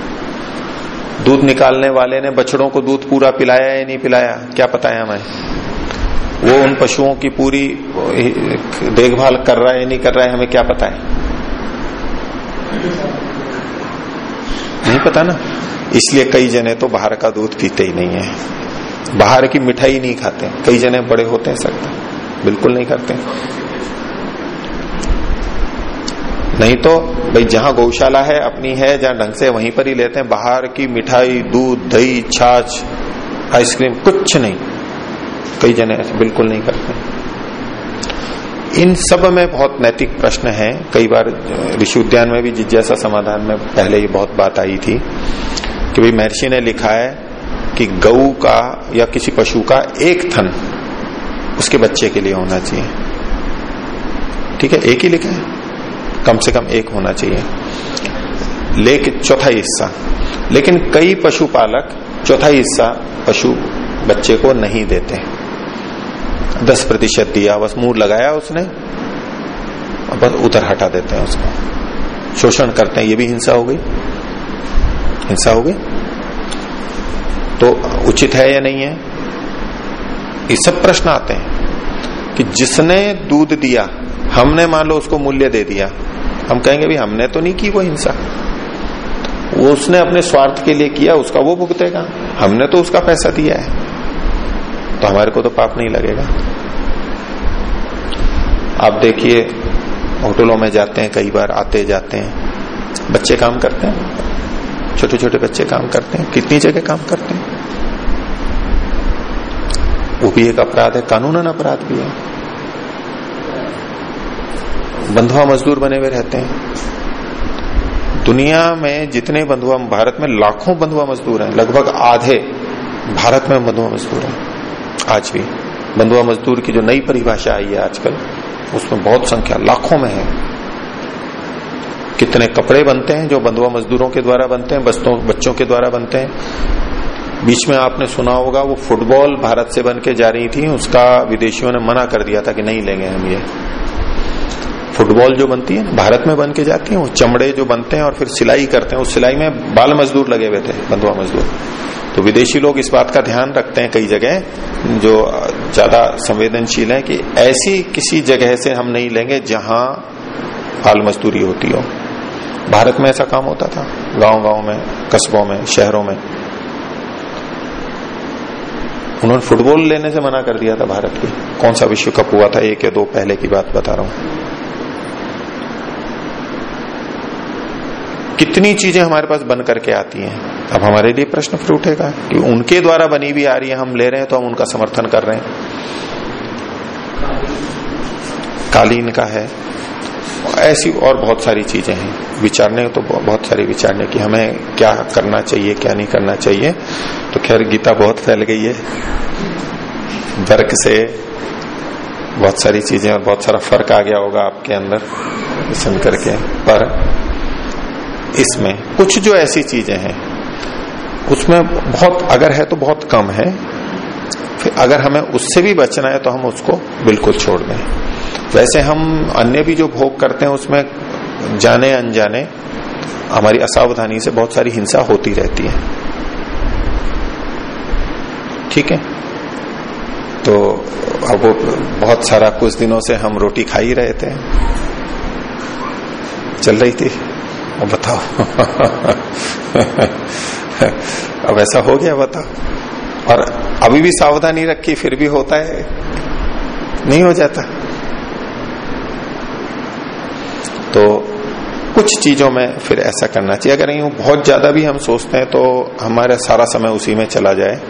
A: दूध निकालने वाले ने बछड़ों को दूध पूरा पिलाया या नहीं पिलाया, क्या पता है हमें? वो उन पशुओं की पूरी देखभाल कर रहा है नहीं कर रहा है, हमें क्या पता है? नहीं पता ना। इसलिए कई जने तो बाहर का दूध पीते ही नहीं है। बाहर की मिठाई नहीं खाते कई जने बड़े होते हैं, सकते बिल्कुल नहीं करते नहीं तो भाई जहाँ गौशाला है, अपनी है, जहाँ ढंग से वहीं पर ही लेते हैं। बाहर की मिठाई, दूध, दही, छाछ, आइसक्रीम, कुछ नहीं। कई जने ऐसे बिल्कुल नहीं करते। इन सब में बहुत नैतिक प्रश्न है। कई बार ऋषि उद्यान में भी जिज्ञासा समाधान में पहले ही बहुत बात आई थी कि भाई महर्षि ने लिखा है कि गऊ का या किसी पशु का एक थन उसके बच्चे के लिए होना चाहिए। ठीक है, एक ही लिखा है। कम से कम एक होना चाहिए। लेकिन चौथा हिस्सा। लेकिन कई पशुपालक चौथा हिस्सा पशु बच्चे को नहीं देते। दस प्रतिशत दिया, बस मुँह लगाया उसने। और बस उधर हटा देते हैं उसको। शोषण करते हैं, ये भी हिंसा हो गई। हिंसा हो गई। तो उचित है या नहीं है? ये सब प्रश्न आते हैं कि जिसने दूध दिया, हमने मान लो उसको मूल्य दे दिया, हम कहेंगे भी हमने तो नहीं की वो हिंसा। वो उसने अपने स्वार्थ के लिए किया, उसका वो भुगतेगा। हमने तो उसका पैसा दिया है। तो हमारे को तो पाप नहीं लगेगा। आप देखिए, होटलों में जाते हैं, कई बार आते जाते हैं। बच्चे काम करते हैं। छोटे छोटे बच्चे काम करते हैं। कितनी जगह काम करते हैं? वो भी एक अपराध है। कानूनन अपराध भी है। बंधुआ मजदूर बने हुए रहते हैं। दुनिया में जितने बंधुआ, भारत में लाखों बंधुआ मजदूर हैं। लगभग आधे भारत में बंधुआ मजदूर हैं। आज भी। बंधुआ मजदूर की जो नई परिभाषा आई है आजकल, उसमें बहुत संख्या, लाखों में है। कितने कपड़े बनते हैं जो बंधुआ मजदूरों के द्वारा बनते हैं, बस्तों, बच्चों के द्वारा बनते हैं। बीच में आपने सुना होगा, वो फुटबॉल भारत से बन के जा रही थी, उसका विदेशियों ने मना कर दिया था कि नहीं लेंगे हम ये। फुटबॉल जो बनती है, भारत में बन के जाती है, वो चमड़े जो बनते हैं और फिर सिलाई करते हैं, उस सिलाई में बाल मजदूर लगे हुए थे, बंधुआ मजदूर। तो विदेशी लोग इस बात का ध्यान रखते हैं कई जगह, जो ज़्यादा संवेदनशील है कि ऐसी किसी जगह से हम नहीं लेंगे जहाँ बाल मजदूरी होती हो। भारत में ऐसा काम होता था गाँव गाँव में, कस्बों में, शहरों में। उन्होंने फुटबॉल लेने से मना कर दिया था भारत की। कौन सा विश्व कप हुआ था? एक या दो पहले की बात बता रहा हूँ। कितनी चीज़ें हमारे पास बन करके आती हैं। अब हमारे लिए प्रश्न फिर उठेगा कि उनके द्वारा बनी भी आ रही है हम ले रहे हैं तो हम उनका समर्थन कर रहे हैं। कालीन का है। ऐसी और बहुत सारी चीज़ें हैं। विचारने तो बहुत सारी विचारने की हमें क्या करना चाहिए, क्या नहीं करना चाहिए। तो खैर, गीता बहुत फैल गई है। वर्क से बहुत सारी चीज़ें और बहुत सारा फ़र्क आ गया होगा आपके अंदर, सुन करके। पर इसमें कुछ जो ऐसी चीज़ें हैं, उसमें बहुत, अगर है तो बहुत कम है, फिर अगर हमें उससे भी बचना है तो हम उसको बिल्कुल छोड़ दें। वैसे हम अन्य भी जो भोग करते हैं, उसमें जाने अनजाने, हमारी असावधानी से बहुत सारी हिंसा होती रहती है। ठीक है? तो अब बहुत सारा कुछ दिनों से हम रोटी खा ही रहे थे। चल रही थी? अब बताओ। (laughs) अब ऐसा हो गया, बताओ। और अभी भी सावधानी रखी, फिर भी होता है। नहीं हो जाता। तो कुछ चीज़ों में फिर ऐसा करना चाहिए। अगर यूँ बहुत ज़्यादा भी हम सोचते हैं तो हमारा सारा समय उसी में चला जाए।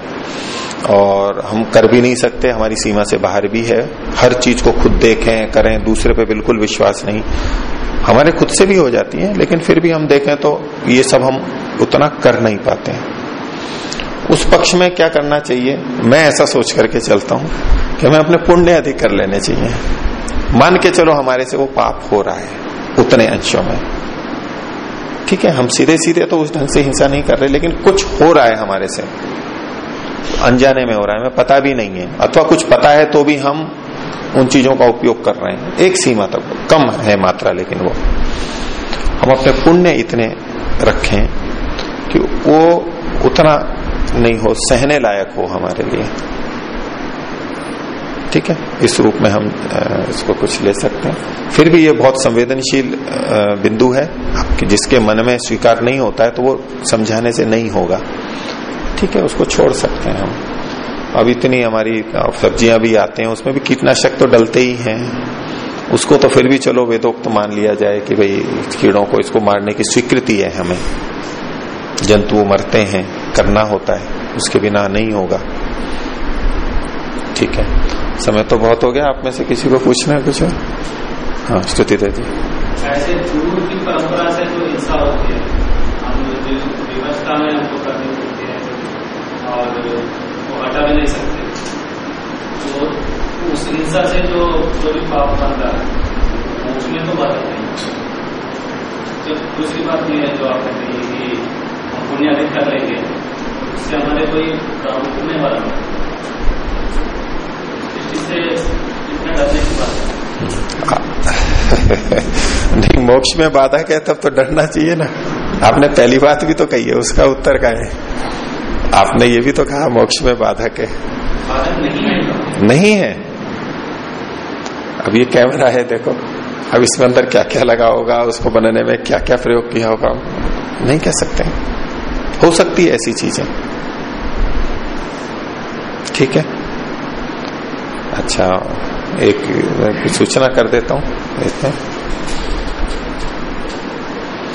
A: और हम कर भी नहीं सकते, हमारी सीमा से बाहर भी है। हर चीज़ को खुद देखें, करें, दूसरे पे बिल्कुल विश्वास नहीं। हमारे खुद से भी हो जाती है, लेकिन फिर भी हम देखें तो ये सब हम उतना कर नहीं पाते हैं। उस पक्ष में क्या करना चाहिए? मैं ऐसा सोच करके चलता हूँ कि हमें अपने पुण्य अधिक कर लेने चाहिए। मान के चलो हमारे से वो पाप हो रहा है, उतने अंशों में। ठीक है, हम सीधे सीधे तो उस ढंग से हिंसा नहीं कर रहे, लेकिन कुछ हो रहा है हमारे से। अनजाने में हो रहा है, हमें पता भी नहीं है। अथवा कुछ पता है तो भी हम उन चीज़ों का उपयोग कर रहे हैं। एक सीमा तक कम है मात्रा, लेकिन वो। हम अपने पुण्य इतने रखें कि वो उतना नहीं हो, सहने लायक हो हमारे लिए। ठीक है? इस रूप में हम इसको कुछ ले सकते हैं। फिर भी ये बहुत संवेदनशील बिंदु है आपके जिसके मन में स्वीकार नहीं होता है तो वो समझाने से नहीं होगा। ठीक है? उसको छोड़ सकते हैं हम। अब इतनी हमारी सब्ज़ियाँ भी आते हैं, उसमें भी कीटनाशक तो डलते ही हैं। उसको तो फिर भी चलो वेदोक्त तो मान लिया जाए कि भाई, कीड़ों को इसको मारने की स्वीकृति है हमें। जंतु मरते हैं, करना होता है, उसके बिना नहीं होगा। ठीक है। समय तो बहुत हो गया, आप में से किसी को पूछना है कुछ? हाँ स्तुति दे दी
B: ऐसे की परंपरा से जो हिंसा होती है। हम व्यवस्था में हमको करनी है, और हटा भी नहीं सकते। तो उस हिंसा से जो जो भी पाप बन रहा है उसमें तो बात नहीं। जब दूसरी बात ये है जो आपने कही कि हम पुण्य अधिक कर लेंगे, उससे हमारे कोई काम होने वाला नहीं। (laughs)
A: नहीं, मोक्ष में बाधा है तब तो डरना चाहिए ना। आपने पहली बात भी तो कही है, उसका उत्तर का है। आपने ये भी तो कहा, मोक्ष में बाधक है। नहीं है। अब ये कैमरा है, देखो। अब इसमें अंदर क्या क्या लगा होगा, उसको बनाने में क्या क्या प्रयोग किया होगा, नहीं कह सकते। हो सकती है ऐसी चीज़ें। ठीक है? अच्छा एक सूचना कर देता हूँ।